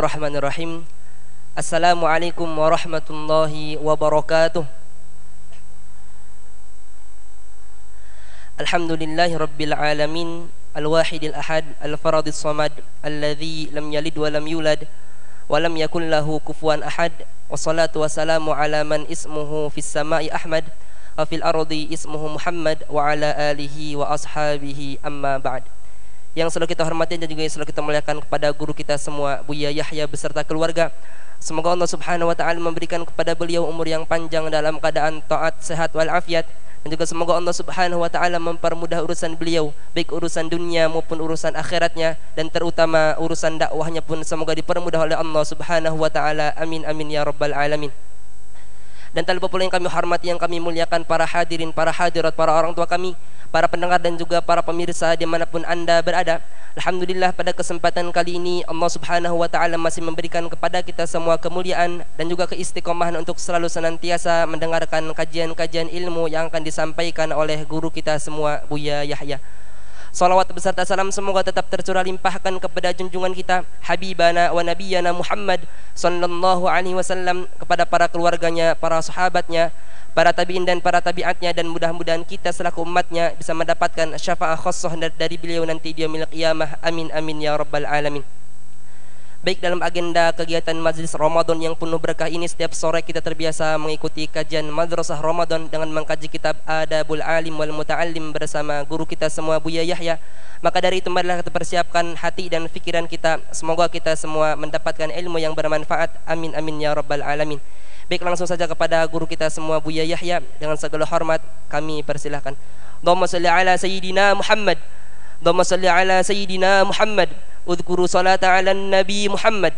Bismillahirrahmanirrahim. Assalamualaikum warahmatullahi wabarakatuh. Alhamdulillahi rabbil alamin al-wahidil ahad al-faradis samad alladhi lam yalid wa lam yulad wa lam yakul lahu kufuwan ahad wassalatu wassalamu ala man ismuhu fis samai ahmad wa fil ardi ismuhu muhammad wa ala alihi wa ashabihi amma ba'd yang selalu kita hormati dan juga yang selalu kita muliakan kepada guru kita semua Buya Yahya beserta keluarga. Semoga Allah Subhanahu wa taala memberikan kepada beliau umur yang panjang dalam keadaan taat, sehat wal afiat dan juga semoga Allah Subhanahu wa taala mempermudah urusan beliau baik urusan dunia maupun urusan akhiratnya dan terutama urusan dakwahnya pun semoga dipermudah oleh Allah Subhanahu wa taala. Amin amin ya rabbal alamin dan tak pula yang kami hormati yang kami muliakan para hadirin para hadirat para orang tua kami para pendengar dan juga para pemirsa di mana pun anda berada Alhamdulillah pada kesempatan kali ini Allah Subhanahu wa taala masih memberikan kepada kita semua kemuliaan dan juga keistiqomahan untuk selalu senantiasa mendengarkan kajian-kajian ilmu yang akan disampaikan oleh guru kita semua Buya Yahya. Salawat beserta salam semoga tetap tercurah limpahkan kepada junjungan kita Habibana wa Nabiyana Muhammad sallallahu alaihi wasallam kepada para keluarganya, para sahabatnya, para tabi'in dan para tabi'atnya dan mudah-mudahan kita selaku umatnya bisa mendapatkan syafaat khusus dari beliau nanti di yaumil qiyamah. Amin amin ya rabbal alamin Baik dalam agenda kegiatan majlis Ramadan yang penuh berkah ini setiap sore kita terbiasa mengikuti kajian Madrasah Ramadan dengan mengkaji kitab Adabul Alim wal Muta'allim bersama guru kita semua Buya Yahya. Maka dari itu marilah kita persiapkan hati dan pikiran kita. Semoga kita semua mendapatkan ilmu yang bermanfaat. Amin amin ya rabbal alamin. Baik langsung saja kepada guru kita semua Buya Yahya dengan segala hormat kami persilahkan. Allahumma salli ala sayyidina Muhammad. Allahumma salli ala sayyidina Muhammad. Udhkuru salata ala nabi Muhammad.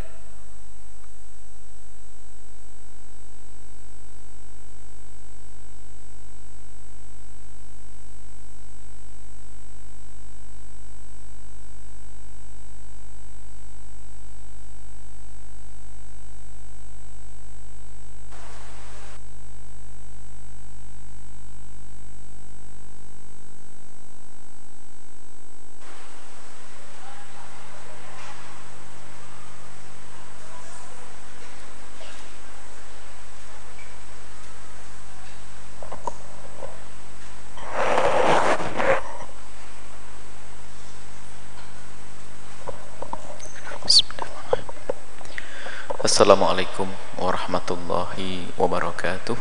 Assalamualaikum warahmatullahi wabarakatuh.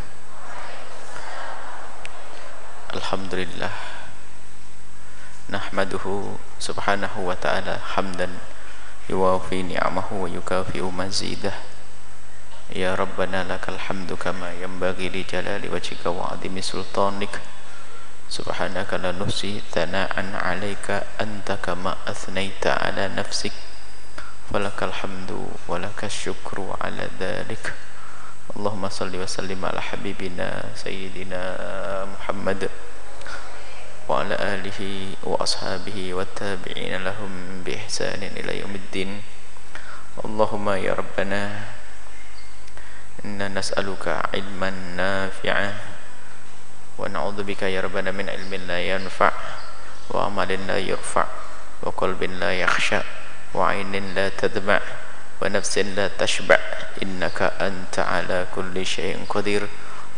Alhamdulillah Nahmaduhu subhanahu wa ta'ala hamdan Yuwafi ni'amahu wa yukafi'u mazidah. Ya Rabbana lakal hamdu kama yanbaghi li jalali wajhika wa adimi sultanik. Subhanaka la nusi thana'an alaika anta kama athnaita ala nafsik ولك الحمد ولك الشكر على ذلك. اللهم صل وسلم على حبيبنا سيدنا محمد وعلى آله وأصحابه والتابعين لهم بإحسان إلى يوم الدين. اللهم يا ربنا إنا نسألك علما نافعا ونعوذ بك يا ربنا من علم لا ينفع وعمل لا يرفع وقلب لا يخشى. وعين لا تدمع ونفس لا تشبع. إنك أنت على كل شيء قدير.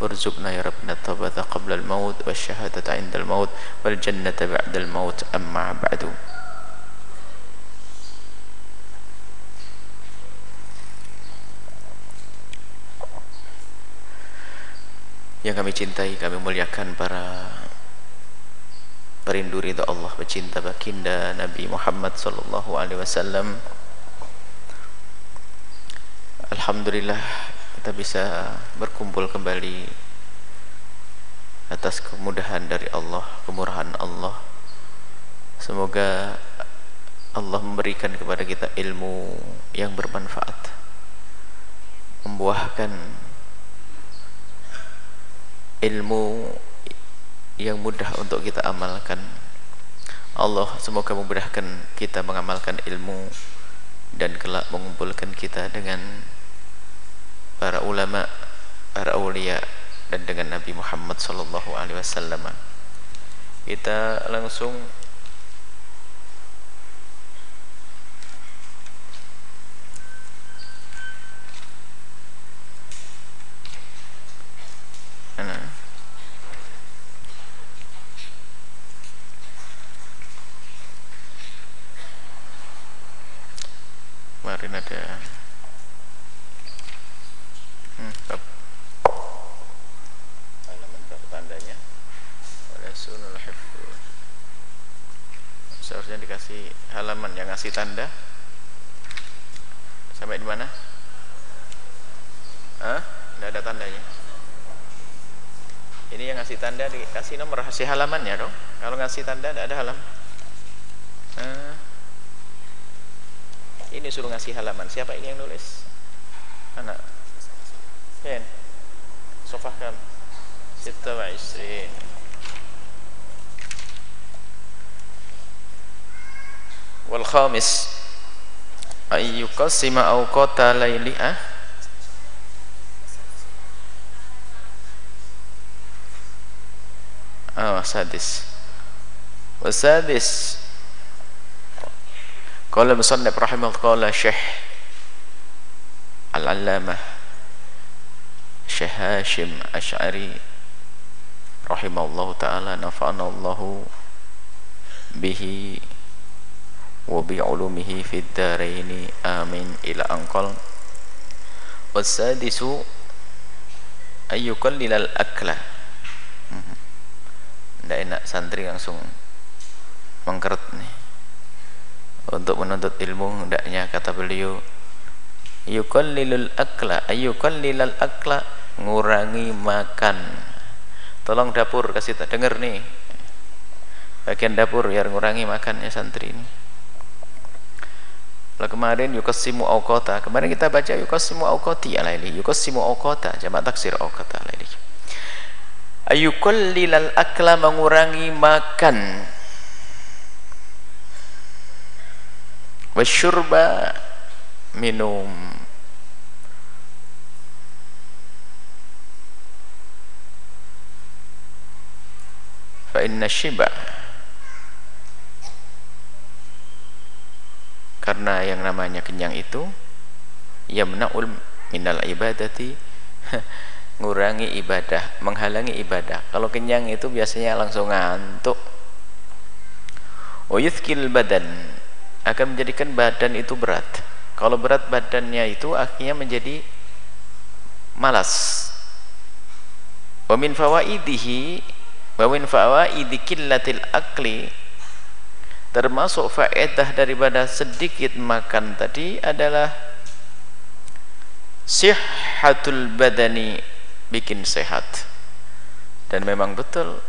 وارزقنا يا ربنا التوبة قبل الموت والشهادة عند الموت والجنة بعد الموت. أما بعد. Yang kami cintai, kami muliakan para perindu ridha Allah pecinta baginda Nabi Muhammad sallallahu alaihi wasallam Alhamdulillah kita bisa berkumpul kembali atas kemudahan dari Allah, kemurahan Allah. Semoga Allah memberikan kepada kita ilmu yang bermanfaat. Membuahkan ilmu yang mudah untuk kita amalkan Allah semoga memudahkan kita mengamalkan ilmu dan kelak mengumpulkan kita dengan para ulama para aulia dan dengan Nabi Muhammad sallallahu alaihi wasallam kita langsung Nah. Kemarin ada. Hmm, halaman berapa tandanya. Oleh sunul hifdu seharusnya dikasih halaman yang ngasih tanda. Sampai di mana? Hah? Tidak ada tandanya. Ini yang ngasih tanda dikasih nomor rahasia halamannya dong. Kalau ngasih tanda tidak ada halaman. Nah, ini suruh ngasih halaman. Siapa ini yang nulis? Anak. Pen. Sofah kam Sita wa wal khamis. Ayyukasima awqata layli'ah oh, sadis. Wasadis qala musannif rahimahullah qala syekh al-allamah syekh Hashim Ash'ari rahimahullah ta'ala nafa'ana Allahu bihi wa bi'ulumihi fid daraini amin ila anqal wasadisu ayyukallilal akla tidak enak santri langsung mengkeret nih untuk menuntut ilmu hendaknya kata beliau yukallilul akla ayukallilal akla ngurangi makan. Tolong dapur kasih tak dengar nih. Bagian dapur biar ngurangi makannya santri ini. Lalu kemarin yukasimu awqata kemarin kita baca yukasimu awqati alaili yukasimu awqata jamak taksir awqata alaili ayukullilal akla mengurangi makan wasyurba minum fa inna shiba karena yang namanya kenyang itu yamna'ul minal ibadati ngurangi ibadah, menghalangi ibadah. Kalau kenyang itu biasanya langsung ngantuk. Uyuthkil badan akan menjadikan badan itu berat. Kalau berat badannya itu akhirnya menjadi malas. Wa min fawaidihi wa min fawaidi qillatil akli termasuk faedah daripada sedikit makan tadi adalah sihhatul badani bikin sehat dan memang betul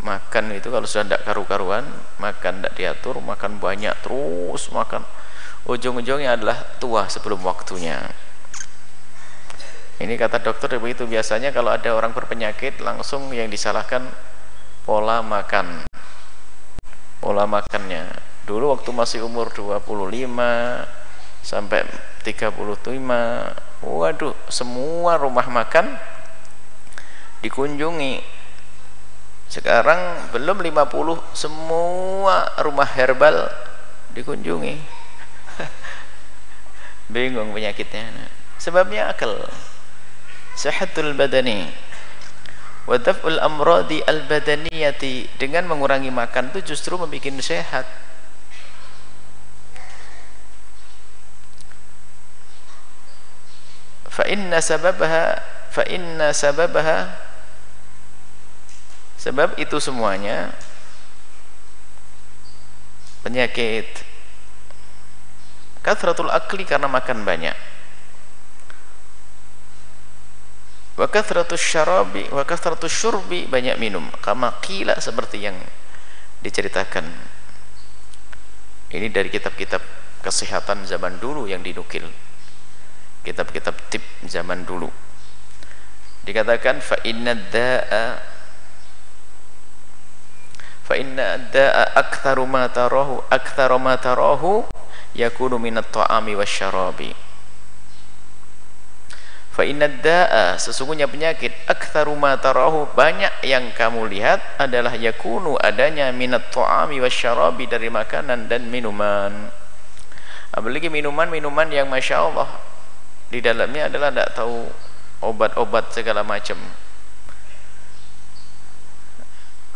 makan itu kalau sudah tidak karu-karuan makan tidak diatur makan banyak terus makan. Ujung-ujungnya adalah tua sebelum waktunya. Ini kata dokter begitu biasanya kalau ada orang berpenyakit langsung yang disalahkan pola makan. Pola makannya. Dulu waktu masih umur 25 sampai 35 waduh semua rumah makan dikunjungi sekarang belum 50 semua rumah herbal dikunjungi. Bingung penyakitnya. Sebabnya akal. Sehatul badani. Wa daf'ul amradi al badaniyati dengan mengurangi makan itu justru membuat sehat. Fa inna sababaha fa inna sababaha sebab itu semuanya penyakit. Kathratul akli karena makan banyak. Wa kathratus syarabi wa kathratus syurbi banyak minum. Kama qila seperti yang diceritakan. Ini dari kitab-kitab kesehatan zaman dulu yang dinukil. Kitab-kitab tip zaman dulu. Dikatakan fa inna da'a fa inna da'a aktharu ma tarahu aktharu ma tarahu yakunu minat ta'ami wasyarabi fa inna da'a sesungguhnya penyakit aktharu ma tarahu banyak yang kamu lihat adalah yakunu adanya minat ta'ami wasyarabi dari makanan dan minuman. Apalagi minuman-minuman yang Masya Allah di dalamnya adalah tidak tahu obat-obat segala macam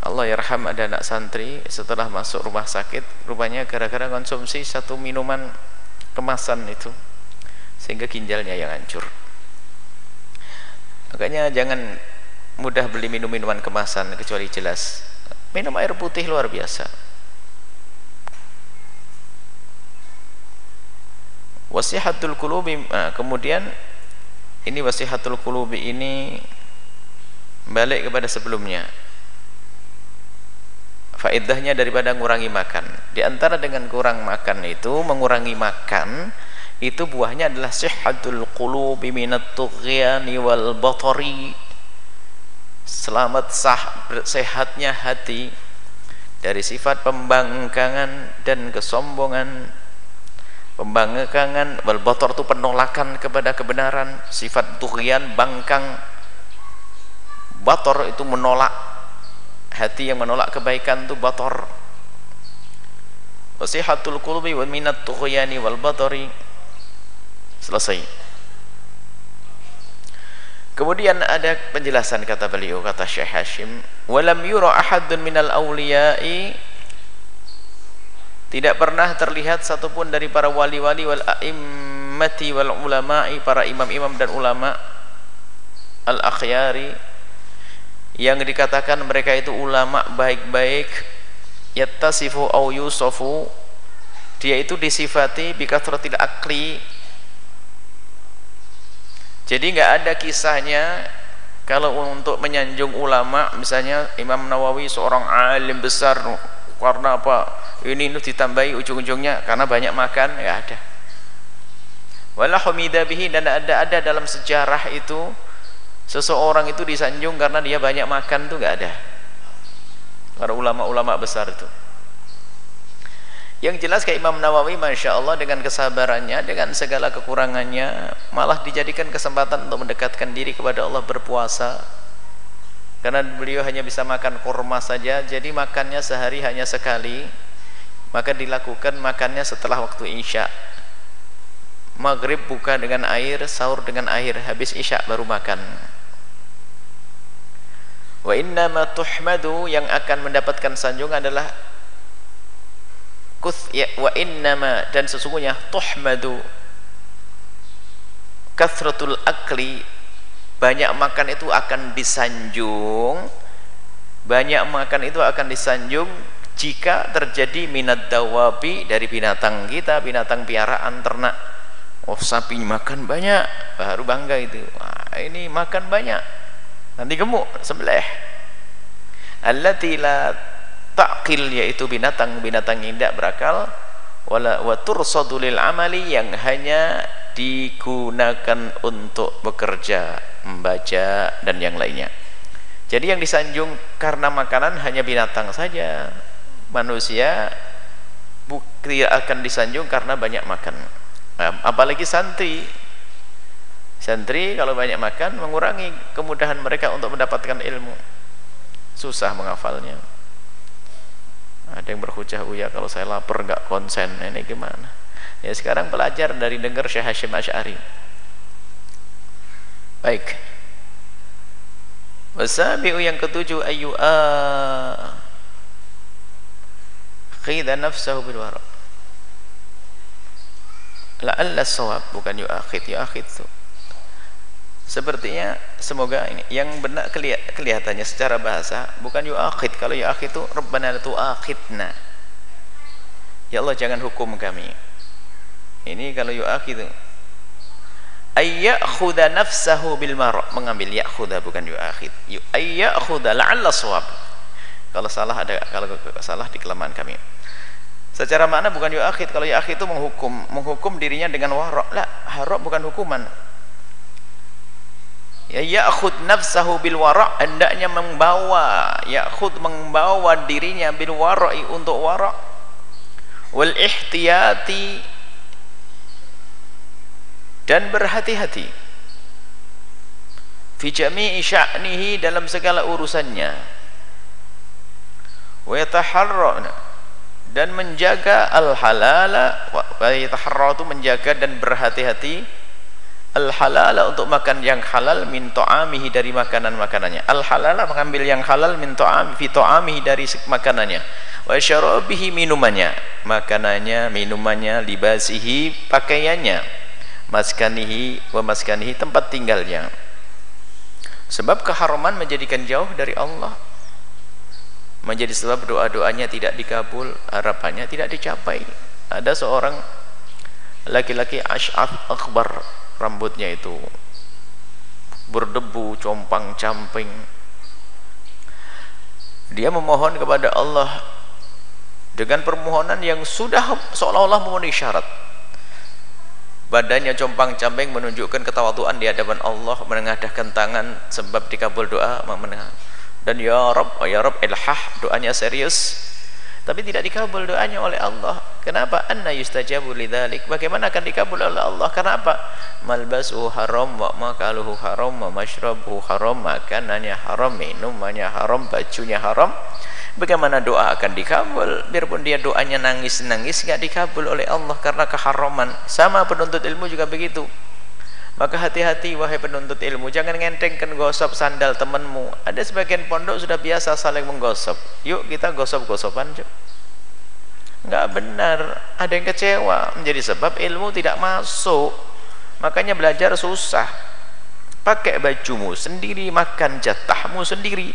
Allah yarham ada anak santri setelah masuk rumah sakit rupanya gara-gara konsumsi satu minuman kemasan itu sehingga ginjalnya yang hancur. Makanya jangan mudah beli minum minuman kemasan kecuali jelas. Minum air putih luar biasa. Wasihatul kulubi nah, kemudian ini wasihatul kulubi ini balik kepada sebelumnya faedahnya daripada mengurangi makan. Di antara dengan kurang makan itu mengurangi makan itu buahnya adalah sihatul qulubi minat tughyani wal batari. Selamat sah sehatnya hati dari sifat pembangkangan dan kesombongan. Pembangkangan wal batar itu penolakan kepada kebenaran sifat tughyan bangkang. Bator itu menolak hati yang menolak kebaikan itu bator wasihatul qulbi wa minat tughyani wal batari selesai. Kemudian ada penjelasan kata beliau kata Syekh Hashim walam yura ahadun minal awliya'i. Tidak pernah terlihat satupun dari para wali-wali wal a'immati wal ulama'i para imam-imam dan ulama al akhyari yang dikatakan mereka itu ulama baik-baik yattasifu au yusofu dia itu disifati bikathratil akli. Jadi enggak ada kisahnya kalau untuk menyanjung ulama misalnya Imam Nawawi seorang alim besar karena apa ini itu ditambahi ujung-ujungnya karena banyak makan ya ada. Wala humida bihi dan ada ada dalam sejarah itu seseorang itu disanjung karena dia banyak makan itu enggak ada. Para ulama-ulama besar itu. Yang jelas kayak Imam Nawawi Masya Allah dengan kesabarannya dengan segala kekurangannya malah dijadikan kesempatan untuk mendekatkan diri kepada Allah berpuasa. Karena beliau hanya bisa makan kurma saja jadi makannya sehari hanya sekali. Maka dilakukan makannya setelah waktu isya maghrib buka dengan air sahur dengan air habis isya baru makan. Wa innama tuhmadu yang akan mendapatkan sanjung adalah kuth ya, wa innama dan sesungguhnya tuhmadu kathratul akli banyak makan itu akan disanjung banyak makan itu akan disanjung jika terjadi minat dawabi dari binatang kita binatang piaraan ternak oh sapi makan banyak baru bangga itu. Wah, ini makan banyak. Nanti gemuk sebelah allati la taqil yaitu binatang-binatang yang tidak berakal wala wa tursadu lil amali yang hanya digunakan untuk bekerja membaca dan yang lainnya. Jadi yang disanjung karena makanan hanya binatang saja. Manusia tidak akan disanjung karena banyak makan apalagi santri. Santri kalau banyak makan mengurangi kemudahan mereka untuk mendapatkan ilmu. Susah menghafalnya. Ada yang berhujah uya kalau saya lapar nggak konsen ini gimana? Ya sekarang belajar dari dengar Syekh Hashim Asy'ari. Baik. Wasabi'u yang ketujuh ayu a khida nafsahu bil wara. La'alla sawab bukan yu'akhid, yu'akhid itu. Sepertinya semoga ini yang benar kelihatannya secara bahasa bukan yu'akhid. Kalau yu'akhid itu Rabbana tu'akhidna. Ya Allah jangan hukum kami. Ini kalau yu'akhid ayyakhudha nafsahu bil mar mengambil ya'khudha bukan yu'akhid ayyakhudha la'alla shawab kalau salah ada kalau salah di kelemahan kami secara makna bukan yu'akhid. Kalau yu'akhid itu menghukum. Menghukum dirinya dengan wara la harab bukan hukuman. Ya ya'khud nafsahu bil wara hendaknya membawa. Ya'khud membawa dirinya bil wara'i untuk wara wal ihtiyati. Dan berhati-hati. Fi jami'i sya'nihi dalam segala urusannya. Wa yataharrana dan menjaga al-halala wa yataharra itu menjaga dan berhati-hati al-halala untuk makan yang halal min ta'amihi dari makanan-makanannya. Al-halala mengambil yang halal min ta'ami fi ta'amihi dari makanannya. Wa syarabihi minumannya. Makanannya minumannya libasihi pakaiannya. Maskanihi wa maskanihi tempat tinggalnya. Sebab keharaman menjadikan jauh dari Allah menjadi sebab doa-doanya tidak dikabul harapannya tidak dicapai. Ada seorang laki-laki ash'af akbar rambutnya itu. Berdebu compang camping. Dia memohon kepada Allah dengan permohonan yang sudah seolah-olah memenuhi syarat. Badannya compang camping menunjukkan ketawaduan di hadapan Allah menengadahkan tangan sebab dikabul doa menengah dan ya Rob oh ya Rob ilhah doanya serius. Tapi tidak dikabul doanya oleh Allah. Kenapa? Anna yustajabu lidzalik bagaimana akan dikabul oleh Allah? Karena apa? Malbasu haram wa makaluhu haram wa mashrabuhu haram makanannya haram minumannya haram bajunya haram. Bagaimana doa akan dikabul? Biarpun dia doanya nangis-nangis enggak dikabul oleh Allah karena keharaman. Sama penuntut ilmu juga begitu maka hati-hati wahai penuntut ilmu. Jangan ngentengkan gosok sandal temanmu. Ada sebagian pondok sudah biasa saling menggosok yuk kita gosok-gosokan cuk. Enggak benar. Ada yang kecewa. Menjadi sebab ilmu tidak masuk. Makanya belajar susah. Pakai bajumu sendiri makan jatahmu sendiri.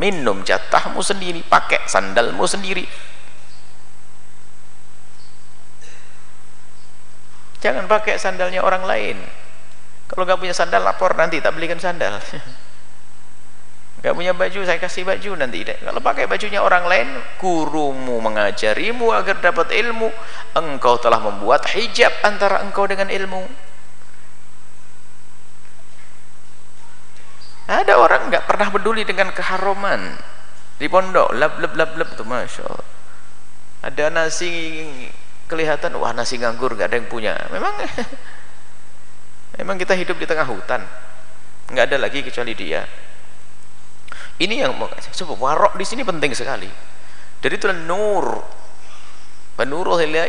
Minum jatahmu sendiri pakai sandalmu sendiri. Jangan pakai sandalnya orang lain kalau nggak punya sandal lapor nanti tak belikan sandal. Nggak punya baju saya kasih baju nanti kalau pakai bajunya orang lain gurumu mengajarimu agar dapat ilmu. Engkau telah membuat hijab antara engkau dengan ilmu. Ada orang nggak pernah peduli dengan keharuman di pondok? Lab lab lab lab tuh masya Allah. Ada nasi kelihatan wah nasi nganggur nggak ada yang punya. Memang Memang kita hidup di tengah hutan. Enggak ada lagi kecuali dia. Ini yang sebab warok di sini penting sekali. Dari itu nur. Penurul la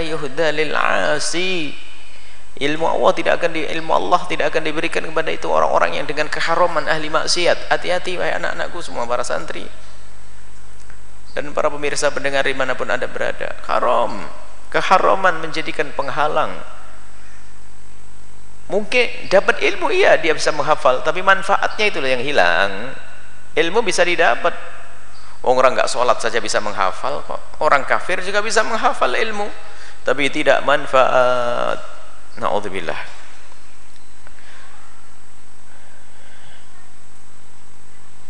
yuhda lil. Ilmu Allah tidak akan di, ilmu Allah tidak akan diberikan kepada itu orang-orang yang dengan keharaman ahli maksiat. Hati-hati wahai anak-anakku semua para santri dan para pemirsa pendengar di mana pun anda berada. Haram, keharaman menjadikan penghalang mungkin dapat ilmu iya dia bisa menghafal. Tapi manfaatnya itulah yang hilang. Ilmu bisa didapat. Orang nggak sholat saja bisa menghafal kok. Orang kafir juga bisa menghafal ilmu tapi tidak manfaat. Na'udzubillah.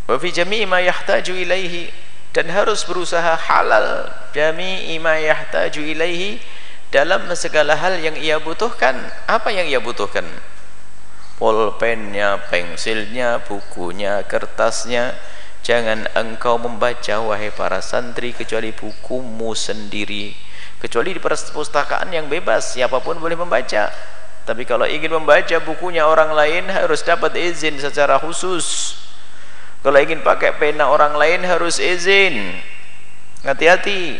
Wa fi jami'i ma yahtaju ilaihi dan harus berusaha halal. Jami'i ma yahtaju ilaihi dalam segala hal yang ia butuhkan apa yang ia butuhkan? Pulpennya, pensilnya, bukunya, kertasnya. Jangan engkau membaca wahai para santri kecuali bukumu sendiri. Kecuali di perpustakaan yang bebas siapa pun boleh membaca. Tapi kalau ingin membaca bukunya orang lain harus dapat izin secara khusus. Kalau ingin pakai pena orang lain harus izin. Hati-hati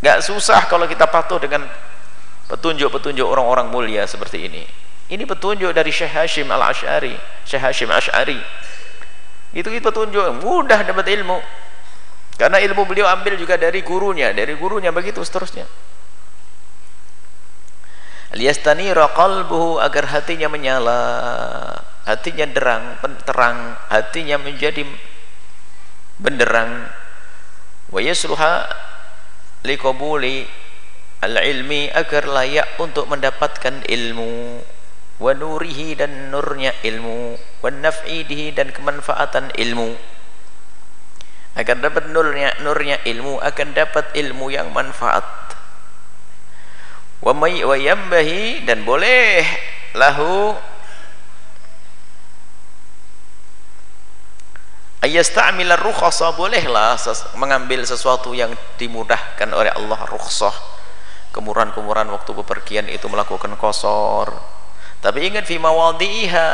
Gak susah kalau kita patuh dengan petunjuk-petunjuk orang-orang mulia seperti ini. Ini petunjuk dari Syekh Hashim Al-Ash'ari, Syekh Hashim Ash'ari. Itu itu petunjuk, mudah dapat ilmu. Karena ilmu beliau ambil juga dari gurunya, dari gurunya begitu seterusnya. Liyastanira qalbuhu agar hatinya menyala, hatinya derang, terang, hatinya menjadi benderang. Wa yasluha liqabuli al-ilmi agar layak untuk mendapatkan ilmu. Wa nurihi dan nurnya ilmu. Wa naf'idihi dan kemanfaatan ilmu. Akan dapat nurnya nurnya ilmu akan dapat ilmu yang manfaat. Wa may wa yambahi dan boleh lahu ayasta'mila rukhasa bolehlah mengambil sesuatu yang dimudahkan oleh Allah rukhsah. Kemurahan-kemurahan waktu bepergian itu melakukan kosor. Tapi ingat fi mawadhiha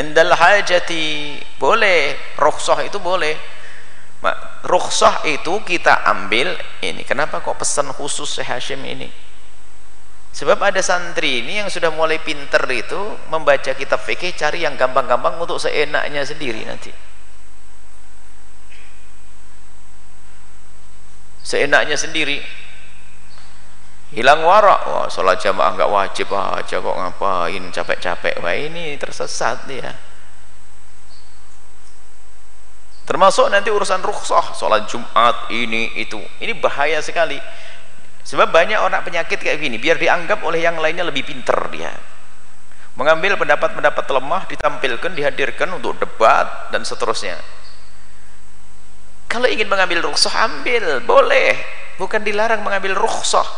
indal hajati boleh. Rukhsah itu boleh. Rukhsah itu kita ambil ini. Kenapa kok pesan khusus Syekh Hashim ini sebab ada santri ini yang sudah mulai pinter itu membaca kitab fikih cari yang gampang-gampang untuk seenaknya sendiri nanti. Seenaknya sendiri. Hilang warak. Wah sholat jamaah nggak wajib aja kok ngapain capek-capek. Wah ini tersesat dia. Termasuk nanti urusan rukhsah sholat jumat ini itu. Ini bahaya sekali sebab banyak orang penyakit kayak gini biar dianggap oleh yang lainnya lebih pinter dia. Mengambil pendapat-pendapat lemah ditampilkan dihadirkan untuk debat dan seterusnya. Kalau ingin mengambil rukhsah ambil. Boleh. Bukan dilarang mengambil rukhsah.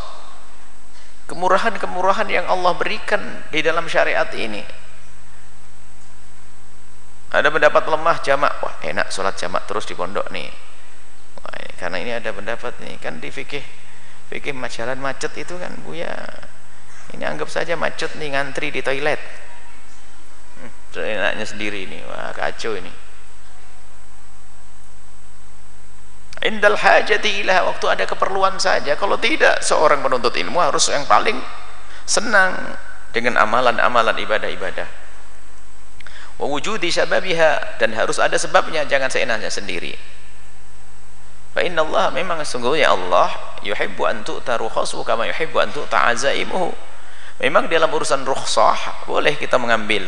Kemurahan-kemurahan yang Allah berikan di dalam syariat ini. Ada pendapat lemah jamak. Wah enak sholat jamak terus di pondok nih. Karena ini ada pendapat nih. Kan di fikih fikih jalan macet itu kan buya. Ini anggap saja macet nih ngantri di toilet. Hmm, enaknya sendiri ini. Wah kacau ini. Indal hajati ilah waktu ada keperluan saja. Kalau tidak seorang penuntut ilmu harus yang paling senang dengan amalan-amalan ibadah-ibadah. Wujudi sababiha dan harus ada sebabnya jangan seenaknya sendiri fa inna Allah memang sesungguhnya Allah yuhibbu an tu'ta rukhasu kama yuhibbu an tu'ta azaimuhu. Memang dalam urusan rukhsah boleh kita mengambil.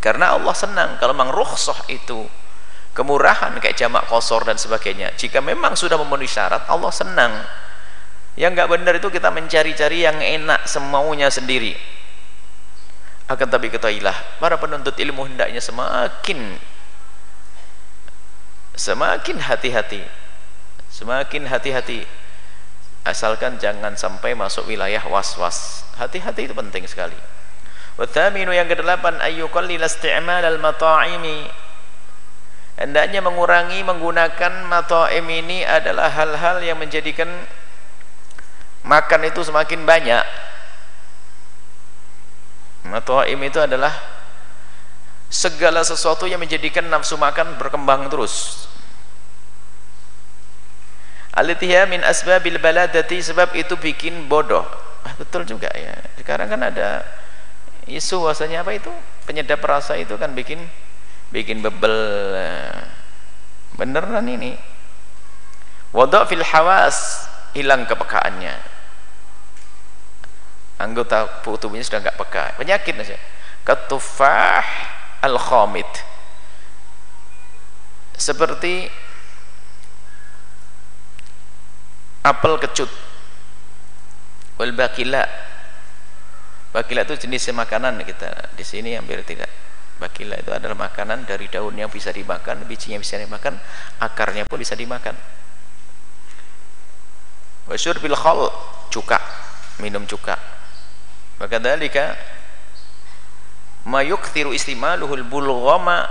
Karena Allah senang kalau memang rukhsah itu kemurahan kayak jamak kosor dan sebagainya. Jika memang sudah memenuhi syarat Allah senang. Yang nggak benar itu kita mencari-cari yang enak semaunya sendiri. Akan tapi ketahuilah para penuntut ilmu hendaknya semakin semakin hati-hati. Semakin hati-hati. Asalkan jangan sampai masuk wilayah was-was. Hati-hati itu penting sekali. Wathaminu yang kedelapan ayyukallil isti'mal al-mata'imi. Hendaknya mengurangi menggunakan mato'im ini adalah hal-hal yang menjadikan makan itu semakin banyak. Mato'im itu adalah segala sesuatu yang menjadikan nafsu makan berkembang terus. Alitiha min asbabil baladati sebab itu bikin bodoh. Ah, betul juga ya. Sekarang kan ada isu bahasanya apa itu? Penyedap rasa itu kan bikin bikin bebel. Beneran ini. Wadok fil hawas hilang kepekaannya. Anggota tubuhnya sudah nggak peka. Penyakit saja ketufah al khamid seperti apel kecut wal bakila bakila itu jenis makanan kita di sini hampir tidak Bakila itu adalah makanan dari daun yang bisa dimakan, bijinya bisa dimakan, akarnya pun bisa dimakan. Wasyur bil khal, cuka, minum cuka. Maka dalika mayukthiru istimaluhul bulghama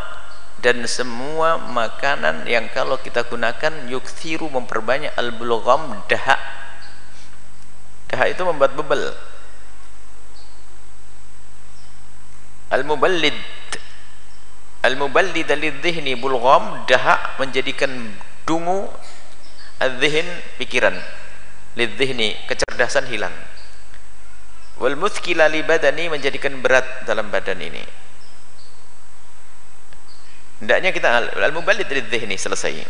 dan semua makanan yang kalau kita gunakan yukthiru memperbanyak al bulgham dahak. Dahak itu membuat bebel. Al-muballid Al-muballid lidhihni bulgham dahak menjadikan dungu al-dhihn pikiran lidhihni kecerdasan hilang wal muthkila li badani menjadikan berat dalam badan ini. Hendaknya kita al-muballid lidhihni selesai.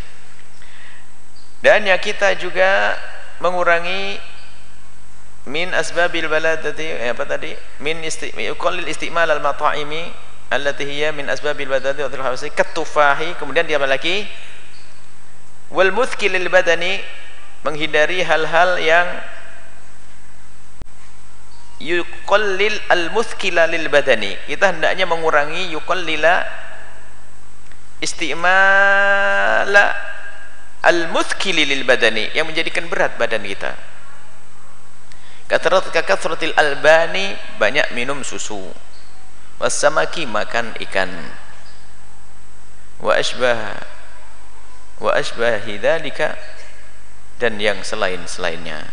Dan ya kita juga mengurangi min asbabil baladati eh, apa tadi? Min isti, yuqallil istimal al-mata'imi allati hiya min asbabil badani wa hawasi katufahi. Kemudian dia lagi. Wal muthkilil badani menghindari hal-hal yang yuqallil al muthkila lil badani. Kita hendaknya mengurangi yuqallila istimala al muthkili lil badani yang menjadikan berat badan kita. Katrat kakathratil albani banyak minum susu. Wasamaki makan ikan. Wa asbah wa asbahi dzalika dan yang selain-selainnya.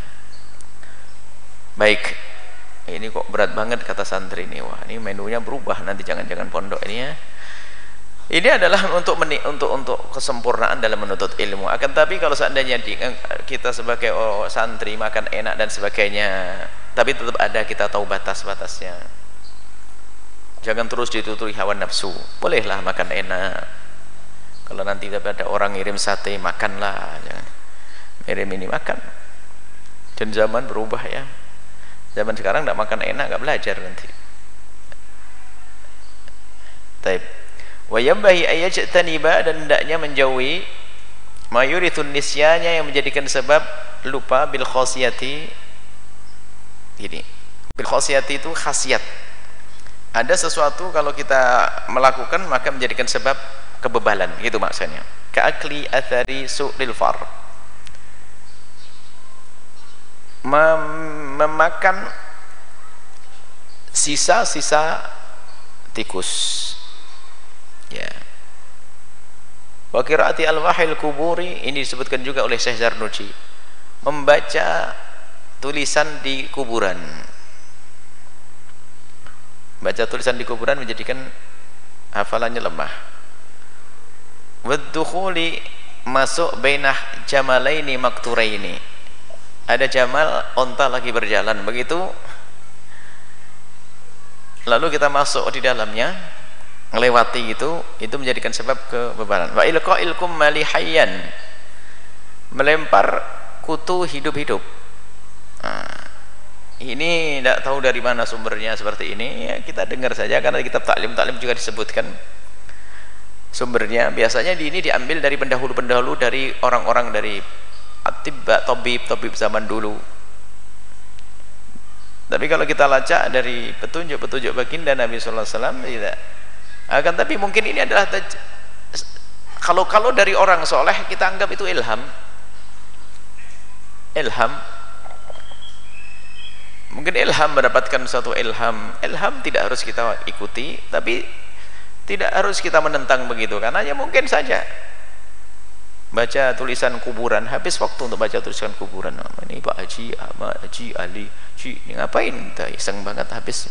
Baik ini kok berat banget kata santri ini. Wah ini menunya berubah nanti jangan-jangan pondok ini ya. Ini adalah untuk untuk untuk kesempurnaan dalam menuntut ilmu. Akan tapi kalau seandainya di, kita sebagai oh, santri makan enak dan sebagainya tapi tetap ada kita tahu batas-batasnya. Jangan terus dituturi hawa nafsu. Bolehlah makan enak. Kalau nanti ada orang ngirim sate makanlah. Jangan. Ngirim ini makan. Dan zaman berubah ya zaman sekarang tidak makan enak nggak belajar nanti. Taib. Wa yambahi ayajtaniba dan hendaknya menjauhi mayurithun nisyanya yang menjadikan sebab lupa bil khosiyati ini. Bil khosiyati itu khasiat. Ada sesuatu kalau kita melakukan maka menjadikan sebab kebebalan. Gitu maksudnya. Ka'akli athari su'lil far Mem memakan sisa-sisa tikus. Ya. Wa al-wahil kuburi ini disebutkan juga oleh Syekh Zarnuji membaca tulisan di kuburan. Baca tulisan di kuburan menjadikan hafalannya lemah. Waddukhuli masuk bainah jamalaini makturaini ada jamal onta lagi berjalan. Begitu lalu kita masuk di dalamnya melewati itu itu menjadikan sebab kebebalan. Wa ilqa'ilkum malihayan melempar kutu hidup-hidup. Nah, ini tidak tahu dari mana sumbernya seperti ini. Ya, kita dengar saja karena kitab taklim-taklim juga disebutkan sumbernya. Biasanya di ini diambil dari pendahulu-pendahulu dari orang-orang dari atibba, tabib, tabib zaman dulu. Tapi kalau kita lacak dari petunjuk-petunjuk baginda Nabi Sallallahu Alaihi Wasallam tidak akan tapi mungkin ini adalah kalau kalau dari orang soleh kita anggap itu ilham. Ilham. Mungkin ilham mendapatkan suatu ilham. Ilham tidak harus kita ikuti tapi tidak harus kita menentang begitu. Karena ya mungkin saja baca tulisan kuburan. Habis waktu untuk baca tulisan kuburan. Ini Pak Haji Ahmad Haji Ali. Haji ini ngapain? Kita iseng banget habis.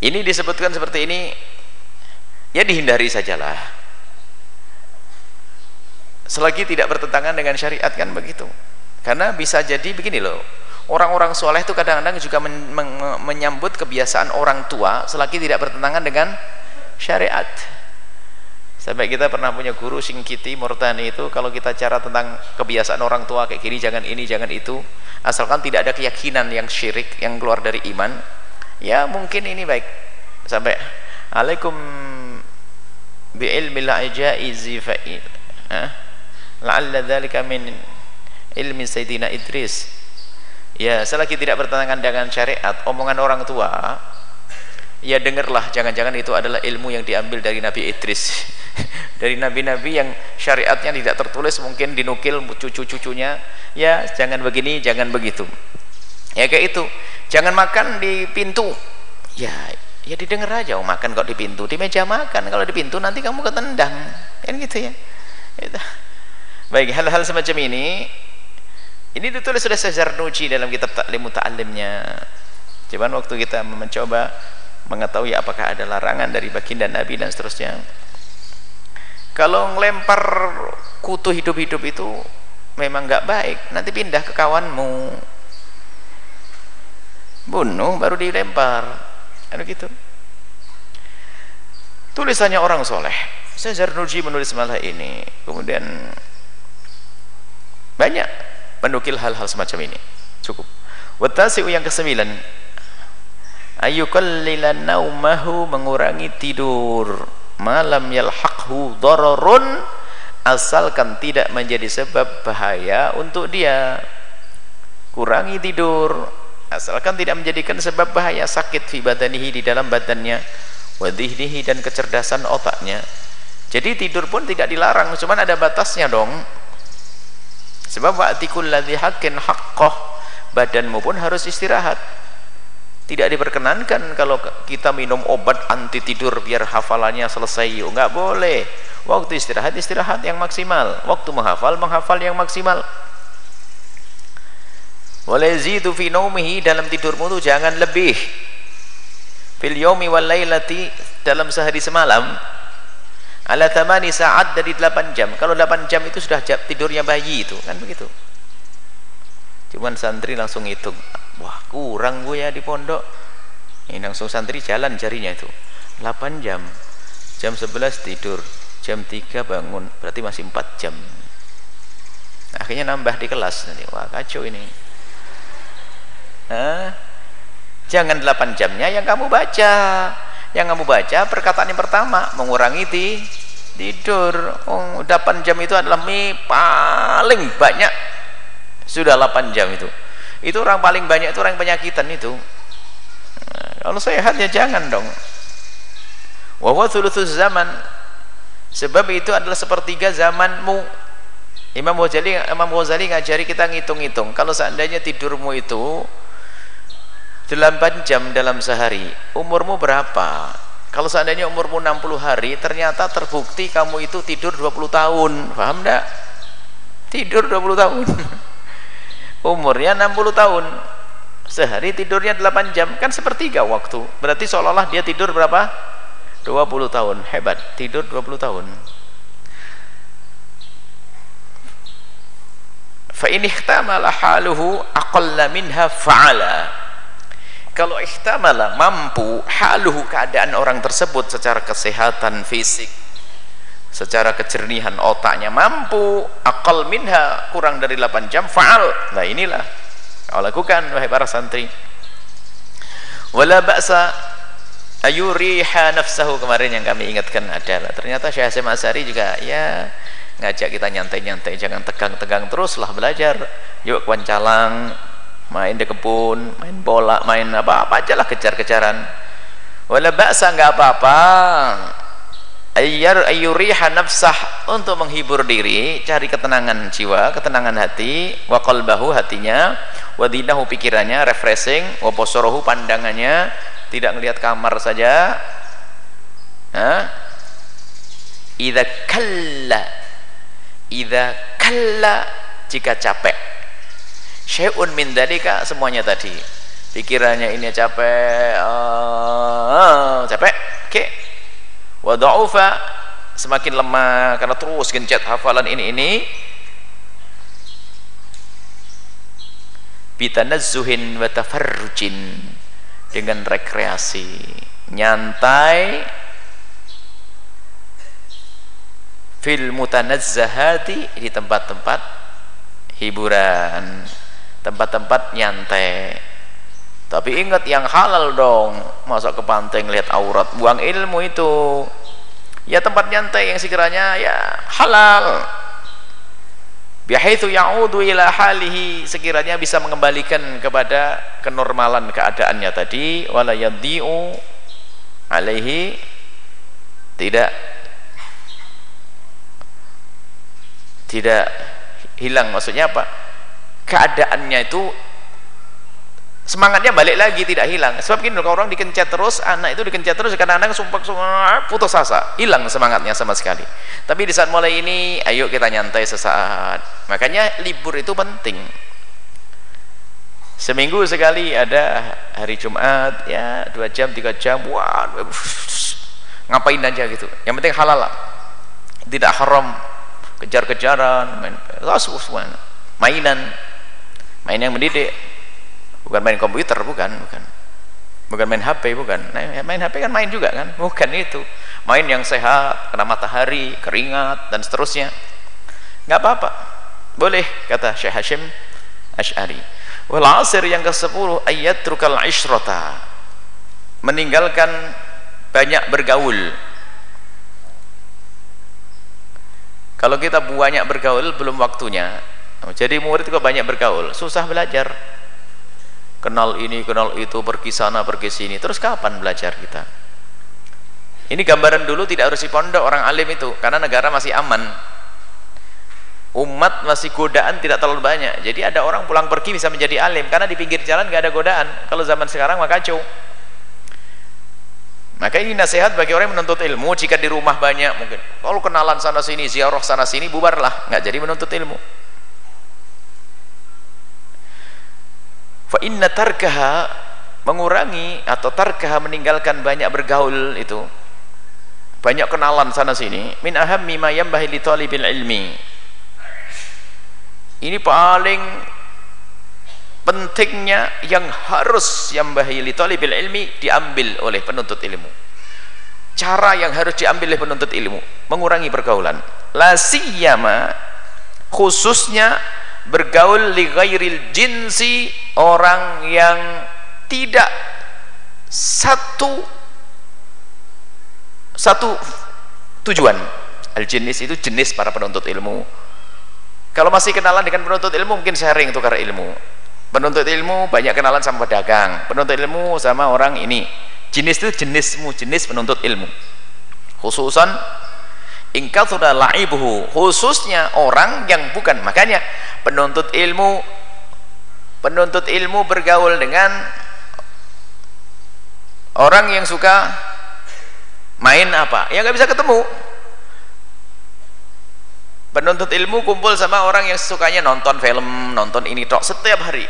Ini disebutkan seperti ini ya dihindari sajalah. Selagi tidak bertentangan dengan syariat kan begitu. Karena bisa jadi begini loh orang-orang soleh itu kadang-kadang juga men men menyambut kebiasaan orang tua selagi tidak bertentangan dengan syariat. Sampai kita pernah punya guru Singkiti Murtani itu kalau kita cara tentang kebiasaan orang tua kayak gini jangan ini jangan itu asalkan tidak ada keyakinan yang syirik yang keluar dari iman ya mungkin ini baik. Sampai alaikum bi ilmi al-ajaizi fa la'alla dzalika min ilmi sayyidina Idris. Ya selagi tidak bertentangan dengan syariat omongan orang tua ya dengarlah. Jangan-jangan itu adalah ilmu yang diambil dari Nabi Idris. Dari nabi-nabi yang syariatnya tidak tertulis mungkin dinukil cucu-cucunya. Ya jangan begini jangan begitu. Ya kayak itu. Jangan makan di pintu. Ya ya didengar aja. Oh, makan kok di pintu? Di meja makan. Kalau di pintu nanti kamu ketendang. Kan gitu ya? Itu. baik hal-hal semacam ini. Ini ditulis oleh Syekh Nuji dalam kitab Ta'lim Muta'allimnya cuman waktu kita mencoba mengetahui apakah ada larangan dari baginda Nabi dan seterusnya. Kalau ngelempar kutu hidup-hidup itu memang nggak baik. Nanti pindah ke kawanmu. Bunuh baru dilempar. Kan gitu. Tulisannya orang soleh. Saya Zarnuji menulis malah ini. Kemudian banyak menukil hal-hal semacam ini. Cukup. Watasi'u yang kesembilan ayukallilan naumahu mengurangi tidur. Malam yalhaqhu dararun asalkan tidak menjadi sebab bahaya untuk dia. Kurangi tidur asalkan tidak menjadikan sebab bahaya sakit fi badanihi di dalam badannya wadihnihi dan kecerdasan otaknya. Jadi tidur pun tidak dilarang cuman ada batasnya dong. Sebab wa'tikul ladhi haqqin haqqah badanmu pun harus istirahat tidak diperkenankan kalau kita minum obat anti tidur biar hafalannya selesai. Yuk nggak boleh. Waktu istirahat istirahat yang maksimal. Waktu menghafal menghafal yang maksimal. Walazidu fi naumihi dalam tidurmu itu jangan lebih. Fil yaumi wal dalam sehari semalam ala tamani saat dari 8 jam. Kalau 8 jam itu sudah tidurnya bayi itu kan begitu? Cuman santri langsung hitung wah kurang gue ya di pondok. Ini langsung santri jalan jarinya itu. 8 jam. Jam 11 tidur. Jam 3 bangun. Berarti masih 4 jam. Akhirnya nambah di kelas. Nanti wah kacau ini. Hah? jangan 8 jamnya yang kamu baca. Yang kamu baca perkataan yang pertama mengurangi di tidur. Oh, 8 jam itu adalah mi paling banyak. Sudah 8 jam itu itu orang paling banyak itu orang penyakitan itu. Kalau sehat ya jangan dong. Wawa zaman. Sebab itu adalah sepertiga zamanmu. Imam Ghazali Imam Ghazali ngajari kita ngitung-ngitung. Kalau seandainya tidurmu itu 8 jam dalam sehari umurmu berapa? Kalau seandainya umurmu 60 hari ternyata terbukti kamu itu tidur 20 tahun. Paham enggak? Tidur 20 tahun umurnya 60 tahun. Sehari tidurnya 8 jam. Kan sepertiga waktu. Berarti seolah-olah dia tidur berapa? 20 tahun. Hebat. Tidur 20 tahun. Fa in ihtamala haluhu aqalla minha fa'ala. Kalau ihtamala mampu haluhu keadaan orang tersebut secara kesehatan fisik secara kejernihan otaknya mampu akal minha kurang dari 8 jam faal. Nah inilah. Kau lakukan wahai para santri. Wala ba'sa ayuriha nafsahu. Kemarin yang kami ingatkan adalah ternyata Syekh Hasim Asari juga ya ngajak kita nyantai-nyantai jangan tegang-tegang teruslah belajar. Yuk wancalang main di kebun main bola main apa-apa aja lah kejar-kejaran. Wala ba'sa enggak apa-apa ayyar ayyuriha nafsah. Untuk menghibur diri cari ketenangan jiwa ketenangan hati wa qalbahu hatinya wa dinahu pikirannya refreshing wa pandangannya tidak melihat kamar saja. Ha? Idza kalla idza kalla jika capek. Syai'un min dalika semuanya tadi. Pikirannya ini capek uh, capek wa semakin lemah karena terus gencet hafalan ini ini. Bitanazzuhin wa tafarrujin dengan rekreasi nyantai. Fil mutanazzahati di tempat-tempat hiburan tempat-tempat nyantai tapi ingat yang halal dong. Masuk ke pantai ngelihat aurat? Buang ilmu itu. Ya tempat nyantai yang sekiranya ya halal. Bihaitsu ya'udu ila halihi. Sekiranya bisa mengembalikan kepada kenormalan keadaannya tadi. Wala yadhi'u alaihi. Tidak. Tidak hilang. Maksudnya apa? Keadaannya itu semangatnya balik lagi tidak hilang. Sebab gini kalau orang dikencet terus anak itu dikencet terus kadang-kadang sumpah sumpah putus asa. Hilang semangatnya sama sekali. Tapi di saat mulai ini ayo kita nyantai sesaat. Makanya libur itu penting. Seminggu sekali ada hari Jumat ya dua jam tiga jam wah ngapain aja gitu. Yang penting halal lah. Tidak haram. Kejar-kejaran main mainan. Main yang mendidik bukan main komputer bukan bukan. Bukan main HP bukan. Nah, main HP kan main juga kan? Bukan itu. Main yang sehat kena matahari keringat dan seterusnya. Nggak apa-apa. Boleh kata Syekh Hashim Ash'ari. Wal asir yang ke-10 ayat trukal ishrata meninggalkan banyak bergaul. Kalau kita banyak bergaul belum waktunya. Jadi murid juga banyak bergaul? Susah belajar kenal ini kenal itu pergi sana pergi sini. Terus kapan belajar kita? Ini gambaran dulu tidak harus di pondok orang alim itu. Karena negara masih aman. Umat masih godaan tidak terlalu banyak. Jadi ada orang pulang pergi bisa menjadi alim. Karena di pinggir jalan nggak ada godaan. Kalau zaman sekarang maka kacau. Maka ini nasihat bagi orang yang menuntut ilmu. Jika di rumah banyak mungkin. Kalau kenalan sana sini ziarah sana sini bubarlah. Nggak jadi menuntut ilmu fa inna tarkaha mengurangi atau tarkaha meninggalkan banyak bergaul itu. Banyak kenalan sana sini. Min ahammi ma yanbahi li talibil ilmi. Ini paling pentingnya yang harus yang li talibil ilmi diambil oleh penuntut ilmu. Cara yang harus diambil oleh penuntut ilmu mengurangi pergaulan. La siyama khususnya bergaul li ghairil jinsi orang yang tidak satu satu tujuan. Al jenis itu jenis para penuntut ilmu. Kalau masih kenalan dengan penuntut ilmu mungkin sharing tukar ilmu. Penuntut ilmu banyak kenalan sama pedagang. Penuntut ilmu sama orang ini. Jenis itu jenismu jenis penuntut ilmu. Khususan ingkal sudah laibuhu. Khususnya orang yang bukan. Makanya penuntut ilmu penuntut ilmu bergaul dengan orang yang suka main apa? Ya nggak bisa ketemu. Penuntut ilmu kumpul sama orang yang sukanya nonton film nonton ini tok setiap hari.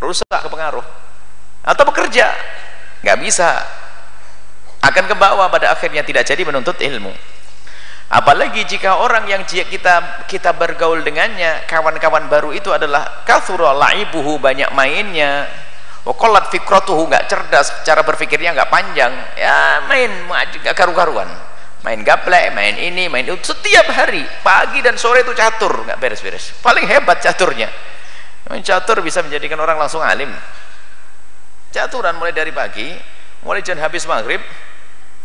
Rusak kepengaruh. Atau bekerja. Nggak bisa. Akan ke bawah pada akhirnya tidak jadi menuntut ilmu apalagi jika orang yang kita kita bergaul dengannya kawan-kawan baru itu adalah kathura laibuhu banyak mainnya. Wakolat fikratuhu nggak cerdas cara berpikirnya nggak panjang. Ya main nggak karu-karuan. Main gaplek, main ini, main itu. Setiap hari pagi dan sore itu catur nggak beres-beres. Paling hebat caturnya. Main catur bisa menjadikan orang langsung alim. Caturan mulai dari pagi mulai jam habis maghrib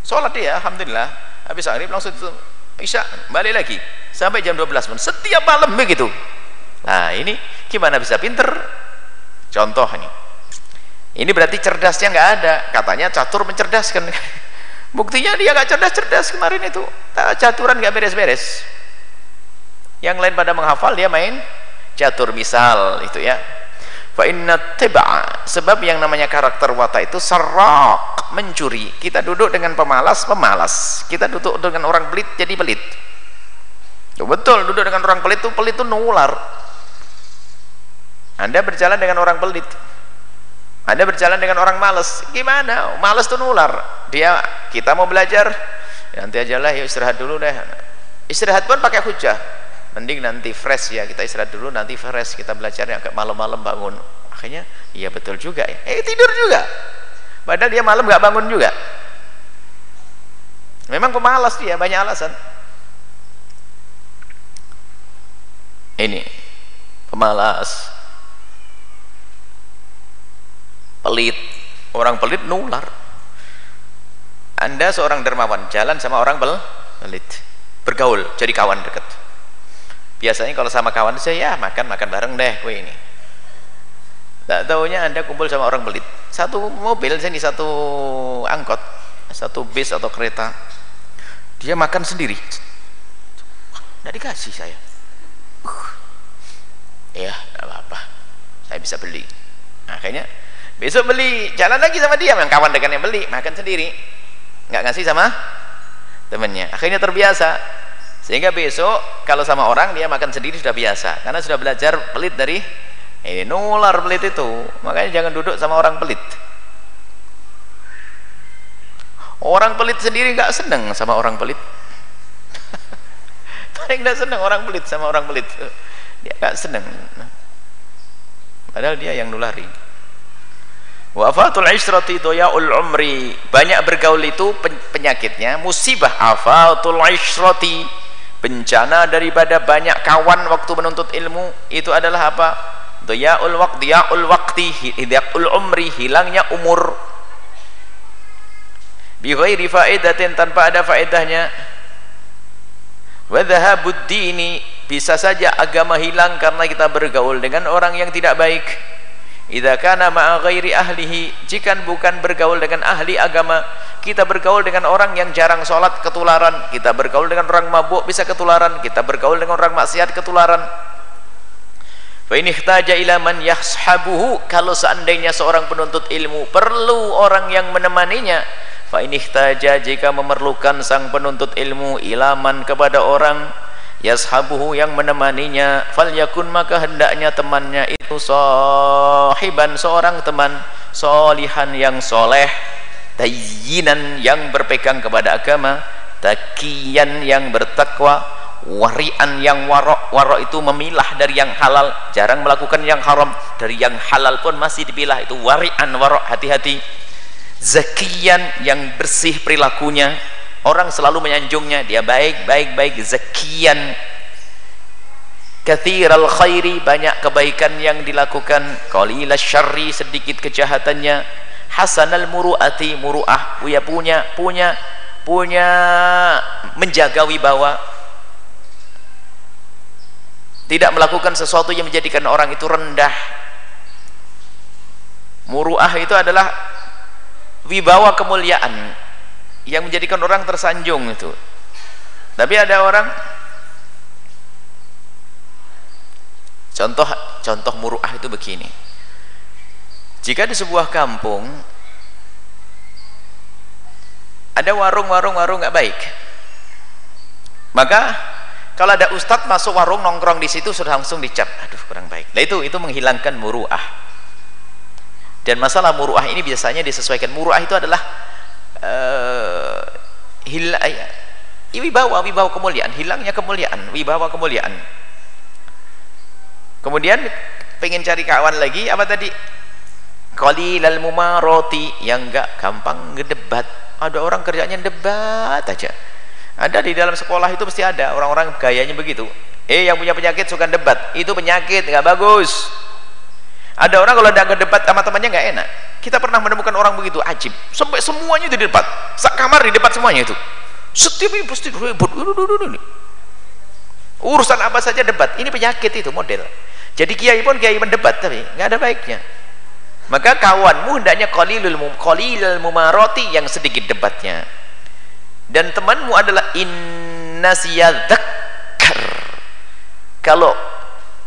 sholat dia Alhamdulillah. Habis maghrib langsung isya balik lagi. Sampai jam 12 pun setiap malam begitu. Nah ini gimana bisa pinter? Contoh ini. Ini berarti cerdasnya nggak ada. Katanya catur mencerdaskan. Buktinya dia nggak cerdas-cerdas kemarin itu. Caturan nggak beres-beres. Yang lain pada menghafal dia main catur misal itu ya fa inna sebab yang namanya karakter wata itu serak mencuri. Kita duduk dengan pemalas pemalas. Kita duduk dengan orang pelit jadi pelit. Betul duduk dengan orang pelit itu pelit itu nular. Anda berjalan dengan orang pelit. Anda berjalan dengan orang males. Gimana? Males itu nular. Dia kita mau belajar. Ya nanti aja lah ya istirahat dulu deh. Istirahat pun pakai hujah mending nanti fresh ya kita istirahat dulu nanti fresh kita belajarnya agak malam-malam bangun. Akhirnya iya betul juga ya. Eh tidur juga. Padahal dia malam nggak bangun juga. Memang pemalas dia banyak alasan. Ini pemalas. Pelit. Orang pelit nular. Anda seorang dermawan jalan sama orang pelit. Bergaul jadi kawan dekat biasanya kalau sama kawan saya ya makan makan bareng deh kue ini. Tak tahunya anda kumpul sama orang pelit satu mobil sini satu angkot satu bis atau kereta dia makan sendiri. Tidak dikasih saya. Uh, ya apa-apa. Saya bisa beli. Akhirnya besok beli. Jalan lagi sama dia yang kawan dengan yang beli makan sendiri. Nggak ngasih sama temennya akhirnya terbiasa sehingga besok kalau sama orang dia makan sendiri sudah biasa. Karena sudah belajar pelit dari ini nular pelit itu. Makanya jangan duduk sama orang pelit. Orang pelit sendiri nggak seneng sama orang pelit. Paling nggak seneng orang pelit sama orang pelit. Dia nggak seneng. Padahal dia yang nulari. Wafatul isyrati doyaul umri. Banyak bergaul itu penyakitnya. Musibah. Afatul isyrati bencana daripada banyak kawan waktu menuntut ilmu itu adalah apa? Doyaul waqti diyaul waqti hidaul umri hilangnya umur. Bi ghairi faedatin tanpa ada faedahnya. Wa dhahabud dini bisa saja agama hilang karena kita bergaul dengan orang yang tidak baik idza kana ma'a ghairi ahlihi jika bukan bergaul dengan ahli agama kita bergaul dengan orang yang jarang sholat ketularan. Kita bergaul dengan orang mabuk bisa ketularan. Kita bergaul dengan orang maksiat ketularan. Fa in ihtaja ila man yashabuhu kalau seandainya seorang penuntut ilmu perlu orang yang menemaninya fa in ihtaja jika memerlukan sang penuntut ilmu ilaman kepada orang yashabuhu yang menemaninya. Fal yakun maka hendaknya temannya itu sahiban seorang teman solihan yang soleh tayyinan yang berpegang kepada agama takiyan yang bertakwa warian yang warok. Warok itu memilah dari yang halal jarang melakukan yang haram. Dari yang halal pun masih dipilah itu warian warok. Hati-hati. Zakian yang bersih perilakunya orang selalu menyanjungnya dia baik baik baik zakian. Kathiral khairi banyak kebaikan yang dilakukan. Qalilal syarri sedikit kejahatannya. Hasanal muruati muruah dia punya punya punya menjaga wibawa. Tidak melakukan sesuatu yang menjadikan orang itu rendah. Muruah itu adalah wibawa kemuliaan yang menjadikan orang tersanjung itu. Tapi ada orang contoh contoh muruah itu begini. Jika di sebuah kampung ada warung-warung warung nggak baik. Maka kalau ada ustadz masuk warung nongkrong di situ sudah langsung dicap aduh kurang baik. Nah itu itu menghilangkan muruah. Dan masalah muruah ini biasanya disesuaikan. Muruah itu adalah uh, hil wibawa wibawa kemuliaan. Hilangnya kemuliaan wibawa kemuliaan. Kemudian pengen cari kawan lagi apa tadi? Qalilal mumaroti yang enggak gampang ngedebat. Ada orang kerjanya debat aja. Ada di dalam sekolah itu pasti ada. Orang-orang gayanya begitu. Eh yang punya penyakit suka debat. Itu penyakit nggak bagus ada orang kalau tidak debat sama temannya nggak enak. Kita pernah menemukan orang begitu ajib. Sampai semuanya di debat. Sak kamar di debat semuanya itu. Setiap ini pasti ribut. Urusan apa saja debat. Ini penyakit itu model. Jadi kiai pun kiai mendebat tapi nggak ada baiknya. Maka kawanmu hendaknya qalilul qalilul mumarati yang sedikit debatnya. Dan temanmu adalah innasiyadzakar kalau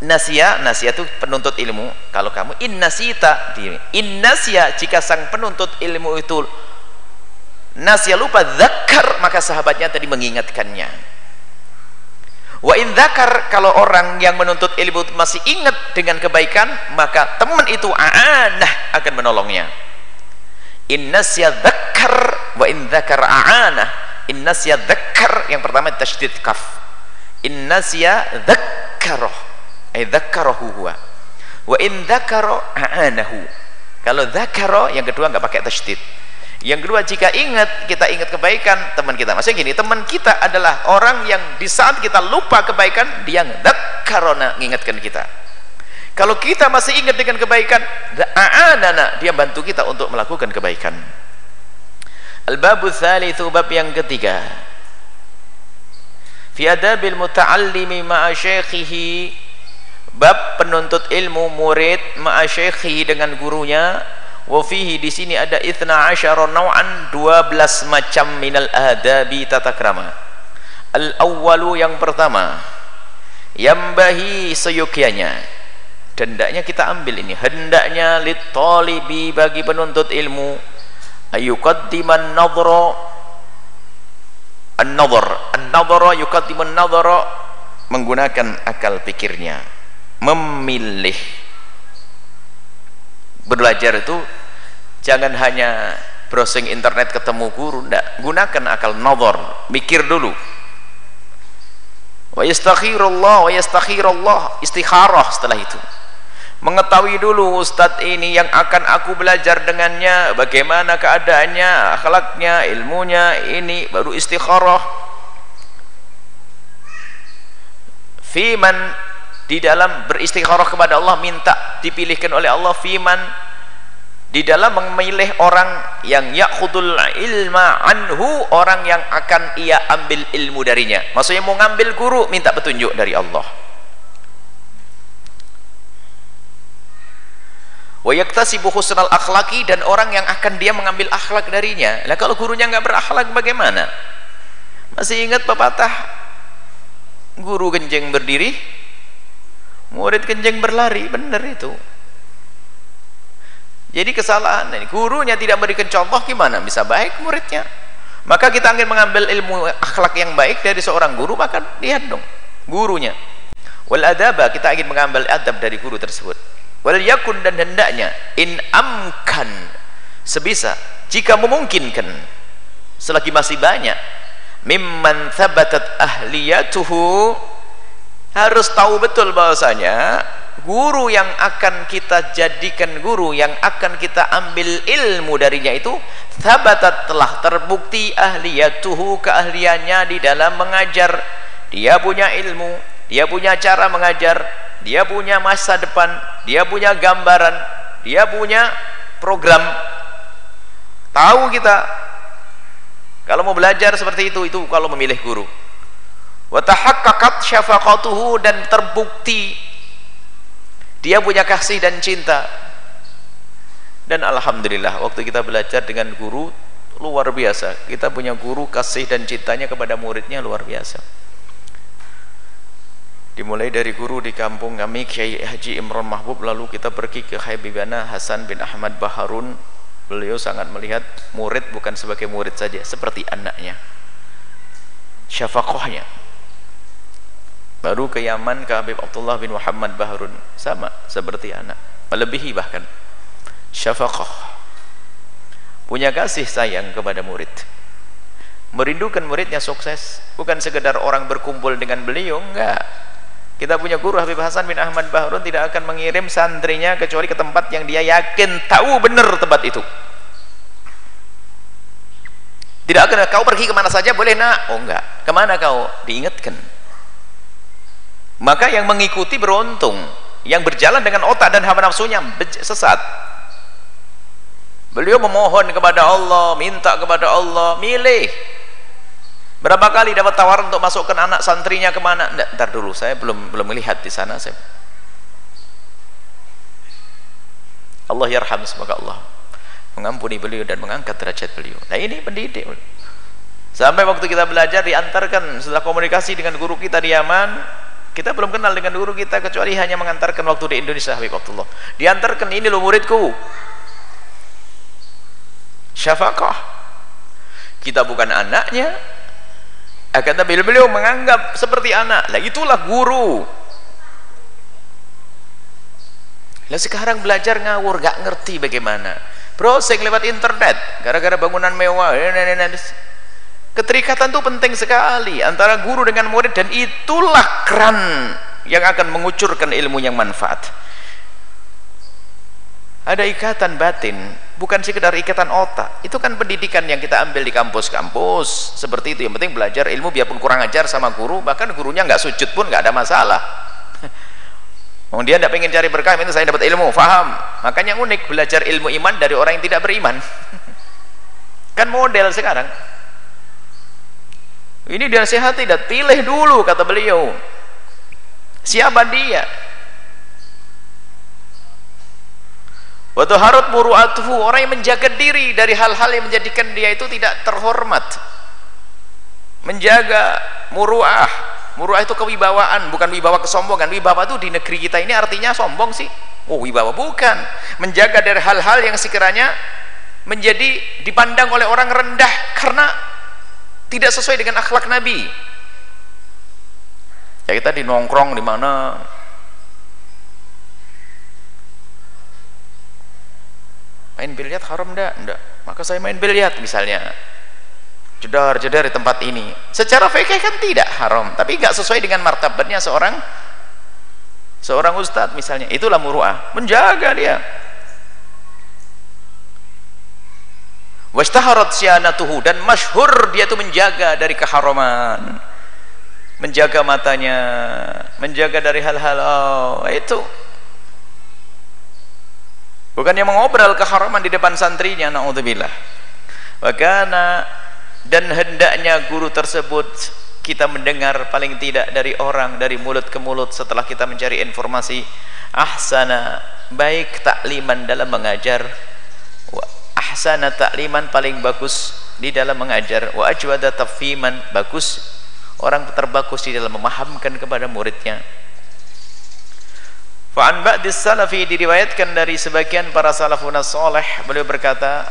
nasia nasia itu penuntut ilmu. Kalau kamu innasita innasia jika sang penuntut ilmu itu nasia lupa zakar maka sahabatnya tadi mengingatkannya. Wa in dzakar kalau orang yang menuntut ilmu masih ingat dengan kebaikan maka teman itu aanah akan menolongnya. Innasya dzakar wa in dzakar aanah. Innasya dzakar yang pertama tasydid kaf. Innasya dzakkaroh ay dzakkarahu huwa. Wa in dzakara aanahu. Kalau dzakara yang kedua enggak pakai tasydid. Yang kedua jika ingat kita ingat kebaikan teman kita. Maksudnya gini teman kita adalah orang yang di saat kita lupa kebaikan dia karena mengingatkan kita. Kalau kita masih ingat dengan kebaikan da'anana dia bantu kita untuk melakukan kebaikan. Al-babu thalithu bab yang ketiga. Fi adabil muta'allimi ma'a syekhihi bab penuntut ilmu murid ma'a syekhihi dengan gurunya. Wa fihi di sini ada ithna asyara naw'an 12 macam minal adabi tata krama. Al awwalu yang pertama yambahi seyukianya hendaknya kita ambil ini. Hendaknya lit talibi bagi penuntut ilmu ayuqaddiman nadhra an-nadhar. An-nadhara yuqaddiman nadhara menggunakan akal pikirnya memilih. Belajar itu jangan hanya browsing internet ketemu guru enggak gunakan akal nazar mikir dulu. Wa yastakhirullah wa yastakhirullah istikharah setelah itu. Mengetahui dulu ustadz ini yang akan aku belajar dengannya bagaimana keadaannya akhlaknya ilmunya ini baru istikharah. Fiman di dalam beristikharah kepada Allah minta dipilihkan oleh Allah fiman. Di dalam memilih orang yang yakhudul ilma anhu orang yang akan ia ambil ilmu darinya. Maksudnya mau ngambil guru minta petunjuk dari Allah. Wa yaktasibu husnal akhlaki dan orang yang akan dia mengambil akhlak darinya. Lah kalau gurunya nggak berakhlak bagaimana? Masih ingat pepatah guru genjeng berdiri murid kencing berlari benar itu. Jadi kesalahan ini. Gurunya tidak memberikan contoh gimana bisa baik muridnya. Maka kita ingin mengambil ilmu akhlak yang baik dari seorang guru maka lihat dong gurunya. Wal adaba kita ingin mengambil adab dari guru tersebut. Wal yakun dan hendaknya in amkan sebisa jika memungkinkan selagi masih banyak mimman thabatat ahliyatuhu harus tahu betul bahwasanya guru yang akan kita jadikan guru yang akan kita ambil ilmu darinya itu thabatat telah terbukti ahliyatuhu keahliannya di dalam mengajar. Dia punya ilmu dia punya cara mengajar dia punya masa depan dia punya gambaran dia punya program. Tahu kita? Kalau mau belajar seperti itu itu kalau memilih guru wa tahaqqaqat syafaqatuhu dan terbukti. Dia punya kasih dan cinta. Dan alhamdulillah waktu kita belajar dengan guru luar biasa. Kita punya guru kasih dan cintanya kepada muridnya luar biasa. Dimulai dari guru di kampung kami Kiai Haji Imran Mahbub lalu kita pergi ke Habibana Hasan bin Ahmad Baharun. Beliau sangat melihat murid bukan sebagai murid saja seperti anaknya. Syafaqahnya baru ke Yaman ke Habib Abdullah bin Muhammad Baharun sama seperti anak. Melebihi bahkan. Syafaqah. Punya kasih sayang kepada murid. Merindukan muridnya sukses. Bukan sekedar orang berkumpul dengan beliau enggak. Kita punya guru Habib Hasan bin Ahmad Bahrun tidak akan mengirim santrinya kecuali ke tempat yang dia yakin tahu benar tempat itu. Tidak akan kau pergi ke mana saja? Boleh nak? Oh enggak. Ke mana kau? Diingatkan maka yang mengikuti beruntung yang berjalan dengan otak dan hawa nafsunya sesat beliau memohon kepada Allah minta kepada Allah milih Berapa kali dapat tawaran untuk masukkan anak santrinya ke mana? Nggak, ntar dulu, saya belum belum melihat di sana. Saya. Allah yarham semoga Allah mengampuni beliau dan mengangkat derajat beliau. Nah ini pendidik. Sampai waktu kita belajar diantarkan setelah komunikasi dengan guru kita di Yaman, kita belum kenal dengan guru kita kecuali hanya mengantarkan waktu di Indonesia Habib Abdullah. Diantarkan ini lo muridku. Syafaqah. Kita bukan anaknya, akan tapi beliau menganggap seperti anak. Lah itulah guru. Lah sekarang belajar ngawur gak ngerti bagaimana. Browsing lewat internet. Gara-gara bangunan mewah keterikatan itu penting sekali antara guru dengan murid dan itulah keran yang akan mengucurkan ilmu yang manfaat ada ikatan batin bukan sekedar ikatan otak itu kan pendidikan yang kita ambil di kampus-kampus seperti itu yang penting belajar ilmu biarpun kurang ajar sama guru bahkan gurunya nggak sujud pun nggak ada masalah dia tidak ingin cari berkah, itu saya dapat ilmu, faham. Makanya unik belajar ilmu iman dari orang yang tidak beriman. kan model sekarang. Ini dia sehat tidak pilih dulu kata beliau. Siapa dia? wa muru'atuhu orang yang menjaga diri dari hal-hal yang menjadikan dia itu tidak terhormat. Menjaga muru'ah. Muru'ah itu kewibawaan bukan wibawa kesombongan. Wibawa itu di negeri kita ini artinya sombong sih. Oh wibawa bukan. Menjaga dari hal-hal yang sekiranya menjadi dipandang oleh orang rendah karena tidak sesuai dengan akhlak Nabi. Ya kita di nongkrong di mana? Main biliar haram enggak? enggak maka saya main biliar misalnya. Jedar-jedar di tempat ini. Secara fikih kan tidak haram tapi enggak sesuai dengan martabatnya seorang seorang ustadz misalnya. Itulah muru'ah. Menjaga dia wastaharat syanatuhu dan masyhur dia itu menjaga dari keharaman. Menjaga matanya menjaga dari hal-hal oh, itu. Bukan yang mengobrol keharaman di depan santrinya naudzubillah. Wakana dan hendaknya guru tersebut kita mendengar paling tidak dari orang dari mulut ke mulut setelah kita mencari informasi. Ahsana baik takliman dalam mengajar ahsana takliman paling bagus di dalam mengajar wa ajwada tafhiman bagus orang terbagus di dalam memahamkan kepada muridnya. Fa'an ba'dis salafi diriwayatkan dari sebagian para salafun salih beliau berkata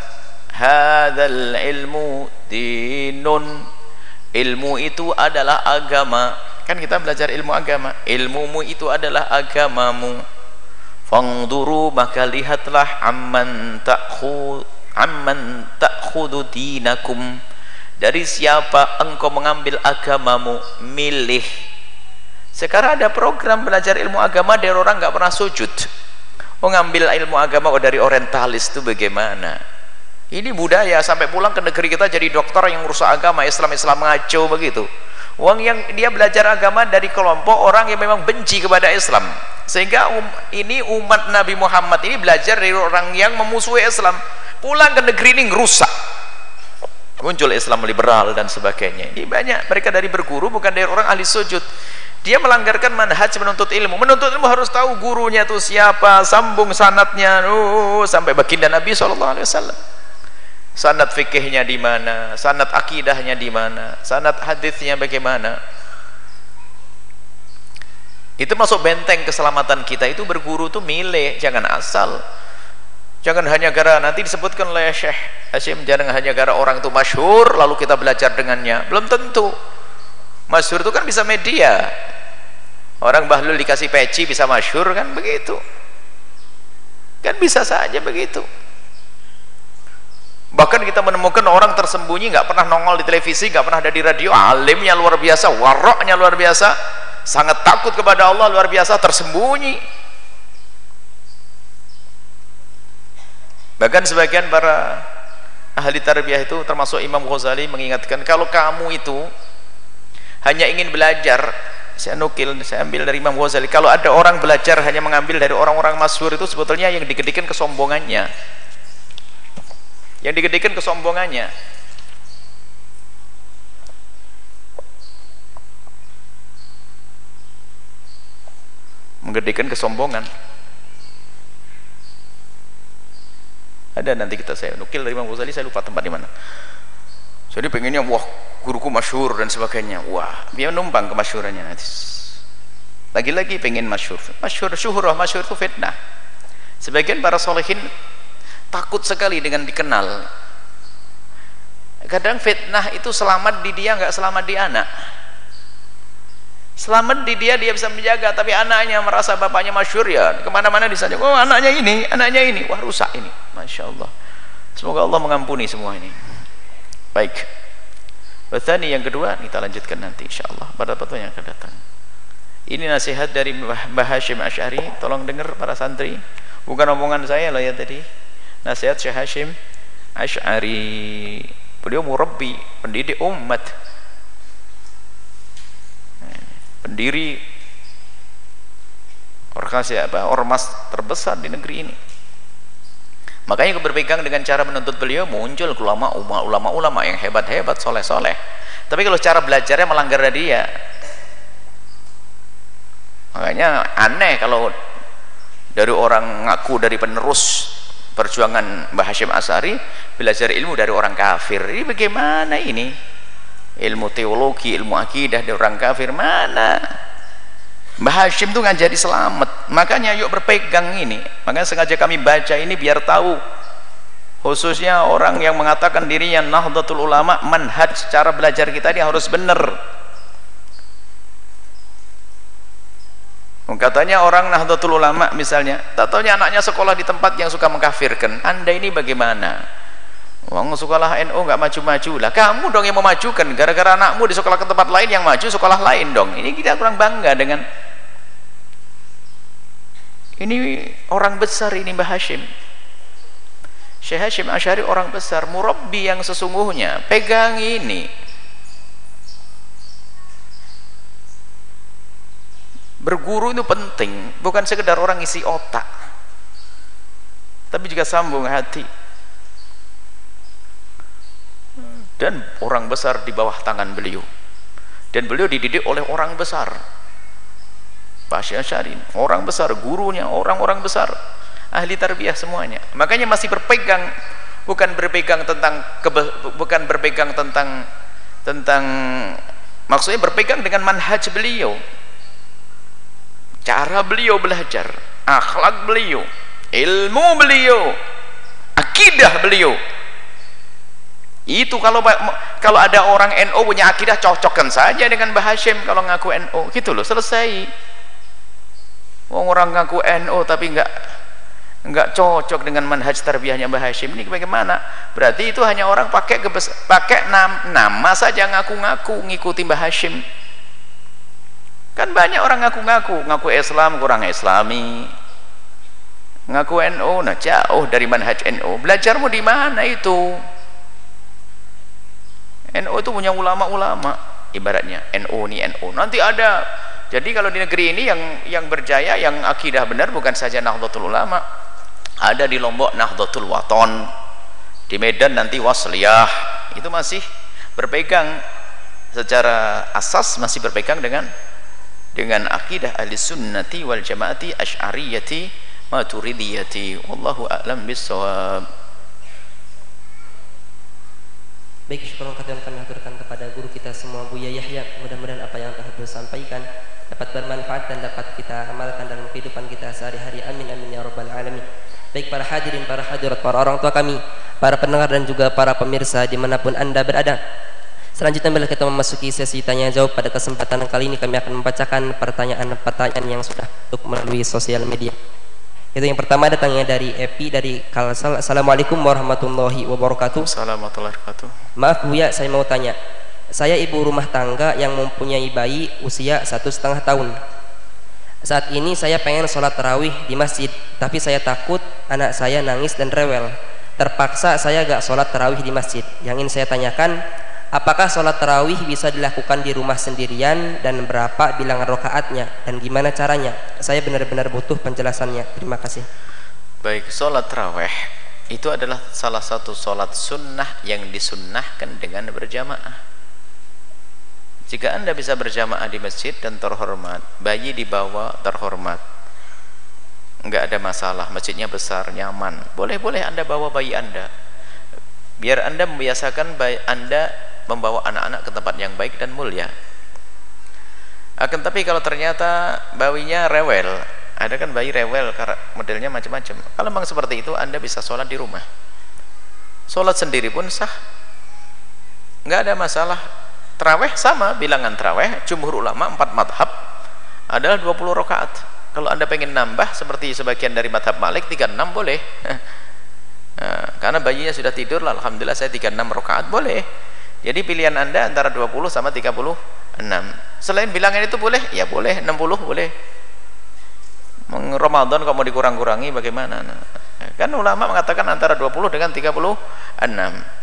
hadzal ilmu dinun. Ilmu itu adalah agama. Kan kita belajar ilmu agama. Ilmumu itu adalah agamamu. Fangduru maka lihatlah amman ta'khud amman ta'khudu dinakum. Dari siapa engkau mengambil agamamu? Milih. Sekarang ada program belajar ilmu agama dari orang nggak pernah sujud. Mengambil ilmu agama dari orientalis itu bagaimana? Ini budaya sampai pulang ke negeri kita jadi dokter yang merusak agama Islam Islam ngaco begitu Uang yang dia belajar agama dari kelompok orang yang memang benci kepada Islam. Sehingga um, ini umat Nabi Muhammad ini belajar dari orang yang memusuhi Islam. Pulang ke negeri ini rusak. Muncul Islam liberal dan sebagainya. Ini banyak mereka dari berguru bukan dari orang ahli sujud. Dia melanggarkan manhaj menuntut ilmu. Menuntut ilmu harus tahu gurunya itu siapa, sambung sanatnya, uh, sampai baginda Nabi SAW sanad fikihnya di mana? Sanad akidahnya di mana? Sanad hadisnya bagaimana? Itu masuk benteng keselamatan kita. Itu berguru itu milih jangan asal. Jangan hanya gara nanti disebutkan oleh Syekh Hashim jangan hanya gara orang itu masyhur lalu kita belajar dengannya. Belum tentu. Masyhur itu kan bisa media. Orang bahlul dikasih peci bisa masyhur kan begitu. Kan bisa saja begitu bahkan kita menemukan orang tersembunyi nggak pernah nongol di televisi nggak pernah ada di radio. Alimnya luar biasa waroknya luar biasa. Sangat takut kepada Allah luar biasa tersembunyi. Bahkan sebagian para ahli tarbiyah itu termasuk Imam Ghazali mengingatkan kalau kamu itu hanya ingin belajar saya nukil, saya ambil dari Imam Ghazali kalau ada orang belajar hanya mengambil dari orang-orang masyhur itu sebetulnya yang digedikan kesombongannya yang digedekan kesombongannya. Menggedekan kesombongan. Ada nanti kita saya nukil dari Imam Ghazali saya lupa tempat di mana. Jadi pengennya wah guruku masyur dan sebagainya. Wah dia numpang kemasyurannya nanti. Lagi-lagi pengen masyur masyur syuhurah masyur itu fitnah. Sebagian para solehin takut sekali dengan dikenal. Kadang fitnah itu selamat di dia nggak selamat di anak. Selamat di dia dia bisa menjaga tapi anaknya merasa bapaknya masyur ya ke mana-mana disajak oh anaknya ini anaknya ini. Wah rusak ini. Masya Allah. Semoga Allah mengampuni semua ini. Baik. Bertani yang kedua kita lanjutkan nanti insya Allah. Pada pertemuan yang akan datang. Ini nasihat dari Mbah Hashim Ash'ari. Tolong dengar para santri. Bukan omongan saya lah ya tadi nasihat Syekh Hashim Ash'ari. Beliau murabbi pendidik umat. Pendiri organisasi apa? Ormas terbesar di negeri ini. Makanya berpegang dengan cara menuntut beliau muncul ulama ulama ulama yang hebat-hebat soleh-soleh. Tapi kalau cara belajarnya melanggar dia makanya aneh kalau dari orang ngaku dari penerus perjuangan Mbah Hashim Asari belajar ilmu dari orang kafir. Ini bagaimana ini? Ilmu teologi, ilmu akidah dari orang kafir mana? Mbah Hashim itu ngajari selamat. Makanya yuk berpegang ini. Makanya sengaja kami baca ini biar tahu. Khususnya orang yang mengatakan dirinya Nahdlatul Ulama manhaj cara belajar kita ini harus benar katanya orang Nahdlatul Ulama misalnya tak tahunya anaknya sekolah di tempat yang suka mengkafirkan. Anda ini bagaimana? Wong sekolah NU nggak maju-maju. Lah kamu dong yang memajukan. Gara-gara anakmu di sekolah ke tempat lain yang maju sekolah lain dong. Ini kita kurang bangga dengan ini orang besar ini Mbah Hashim. Syekh Hashim Asyari orang besar murabbi yang sesungguhnya. Pegang ini berguru itu penting bukan sekedar orang isi otak. Tapi juga sambung hati. Dan orang besar di bawah tangan beliau. Dan beliau dididik oleh orang besar. Pasya Syarin orang besar gurunya orang-orang besar. Ahli tarbiyah semuanya. Makanya masih berpegang bukan berpegang tentang bukan berpegang tentang tentang maksudnya berpegang dengan manhaj beliau cara beliau belajar akhlak beliau ilmu beliau akidah beliau. Itu kalau kalau ada orang NO punya akidah cocokkan saja dengan Mbah Hashim kalau ngaku NO gitu loh selesai. Orang ngaku NO tapi enggak enggak cocok dengan manhaj tarbiyahnya Mbah Hashim. Ini bagaimana? Berarti itu hanya orang pakai pakai nama, nama saja ngaku-ngaku ngikuti Mbah Hashim kan banyak orang ngaku-ngaku. Ngaku Islam kurang islami. Ngaku NU nah jauh dari manhaj NU belajarmu di mana itu? NU itu punya ulama-ulama ibaratnya. NU ini NU nanti ada. Jadi kalau di negeri ini yang yang berjaya yang akidah benar bukan saja Nahdlatul Ulama. Ada di Lombok Nahdlatul Waton. Di Medan nanti Wasliyah. Itu masih berpegang. Secara asas masih berpegang dengan dengan akidah ahli sunnati wal jamaati asy'ariyati maturidiyati wallahu a'lam bissawab Baik, syukur kami aturkan kepada guru kita semua Buya Yahya. Mudah-mudahan apa yang telah beliau sampaikan dapat bermanfaat dan dapat kita amalkan dalam kehidupan kita sehari-hari. Amin amin ya rabbal alamin. Baik para hadirin, para hadirat, para orang tua kami, para pendengar dan juga para pemirsa di mana pun anda berada. Selanjutnya bila kita memasuki sesi tanya jawab pada kesempatan kali ini kami akan membacakan pertanyaan-pertanyaan yang sudah untuk melalui sosial media. Itu yang pertama datangnya dari Epi dari Kalsel. Assalamualaikum warahmatullahi wabarakatuh. Assalamualaikum warahmatullahi wabarakatuh. Maaf Buya, saya mau tanya. Saya ibu rumah tangga yang mempunyai bayi usia satu setengah tahun. Saat ini saya pengen sholat tarawih di masjid, tapi saya takut anak saya nangis dan rewel. Terpaksa saya gak sholat tarawih di masjid. Yang ingin saya tanyakan, Apakah sholat tarawih bisa dilakukan di rumah sendirian dan berapa bilangan rokaatnya dan gimana caranya? Saya benar-benar butuh penjelasannya. Terima kasih. Baik, sholat tarawih itu adalah salah satu sholat sunnah yang disunnahkan dengan berjamaah. Jika anda bisa berjamaah di masjid dan terhormat, bayi dibawa terhormat, enggak ada masalah, masjidnya besar, nyaman, boleh-boleh anda bawa bayi anda. Biar anda membiasakan bayi anda membawa anak-anak ke tempat yang baik dan mulia. Akan tapi kalau ternyata bayinya rewel ada kan bayi rewel modelnya macam-macam. Kalau memang seperti itu anda bisa sholat di rumah. Sholat sendiri pun sah. Nggak ada masalah. Teraweh sama bilangan teraweh jumhur ulama empat madhab adalah 20 rakaat. Kalau anda pengen nambah seperti sebagian dari madhab malik 36 boleh. Nah, karena bayinya sudah tidur Alhamdulillah saya 36 rakaat boleh jadi pilihan anda antara 20 sama 36 selain bilangan itu boleh? Ya boleh 60 boleh. Ramadan kok mau dikurang-kurangi bagaimana? Nah, kan ulama mengatakan antara 20 dengan 36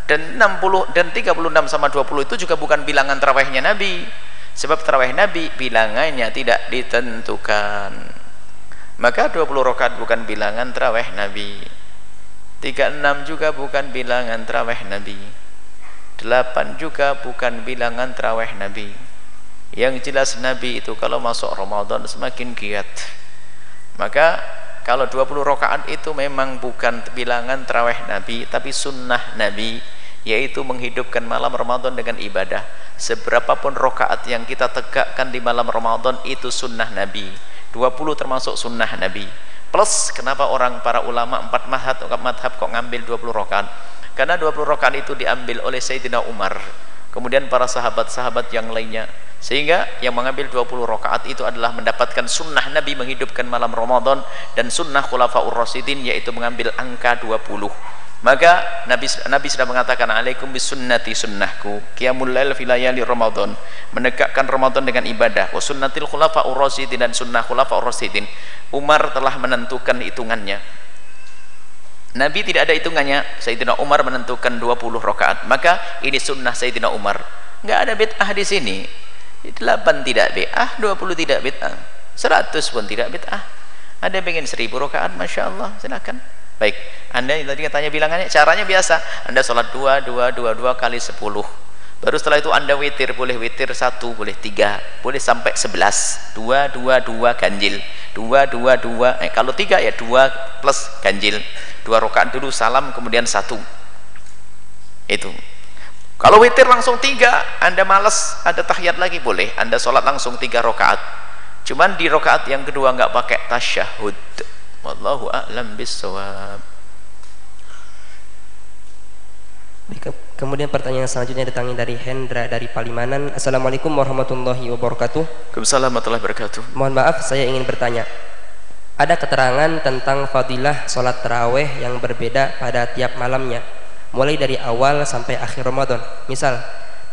dan 60 dan 36 sama 20 itu juga bukan bilangan terawihnya Nabi. Sebab terawih Nabi bilangannya tidak ditentukan. Maka 20 rakaat bukan bilangan terawih Nabi. 36 juga bukan bilangan terawih Nabi delapan juga bukan bilangan terawih Nabi. Yang jelas Nabi itu kalau masuk Ramadan semakin giat. Maka kalau 20 rakaat itu memang bukan bilangan terawih Nabi tapi sunnah Nabi yaitu menghidupkan malam Ramadan dengan ibadah. Seberapapun rakaat yang kita tegakkan di malam Ramadan itu sunnah Nabi. 20 termasuk sunnah Nabi plus kenapa orang para ulama empat madhab, madhab kok ngambil 20 rakaat karena 20 rakaat itu diambil oleh Sayyidina Umar kemudian para sahabat-sahabat yang lainnya. Sehingga yang mengambil 20 rakaat itu adalah mendapatkan sunnah Nabi menghidupkan malam Ramadan dan sunnah khulafaur rasidin yaitu mengambil angka 20 maka Nabi Nabi sudah mengatakan alaikum bisunnati sunnahku. Qiyamul lail fi layali Ramadan. Menegakkan Ramadan dengan ibadah. Wa sunnatil khulafaur rasidin dan sunnah khulafaur rasidin Umar telah menentukan hitungannya. Nabi tidak ada hitungannya. Sayyidina Umar menentukan 20 rakaat. Maka ini sunnah Sayyidina Umar. Nggak ada bid'ah di sini. 8 tidak bid'ah 20 tidak bid'ah. 100 pun tidak bid'ah. Ada ingin 1000 rakaat? Masya Allah silakan baik anda tadi katanya bilangannya caranya biasa. Anda sholat 2 2 2 2 kali 10 baru setelah itu anda witir boleh witir 1 boleh 3 boleh sampai 11 2 2 2 ganjil. 2 2 2 eh, kalau 3 ya 2 plus ganjil. Dua rakaat dulu salam kemudian satu. Itu. Kalau witir langsung tiga anda malas ada tahiyat lagi boleh. Anda sholat langsung tiga rakaat. Cuman di rakaat yang kedua nggak pakai tasyahud wallahu a'lam bisawab Kemudian pertanyaan selanjutnya datangnya dari Hendra dari Palimanan. Assalamualaikum warahmatullahi wabarakatuh. Waalaikumsalam warahmatullahi wabarakatuh. Mohon maaf, saya ingin bertanya ada keterangan tentang fadilah sholat terawih yang berbeda pada tiap malamnya mulai dari awal sampai akhir Ramadan misal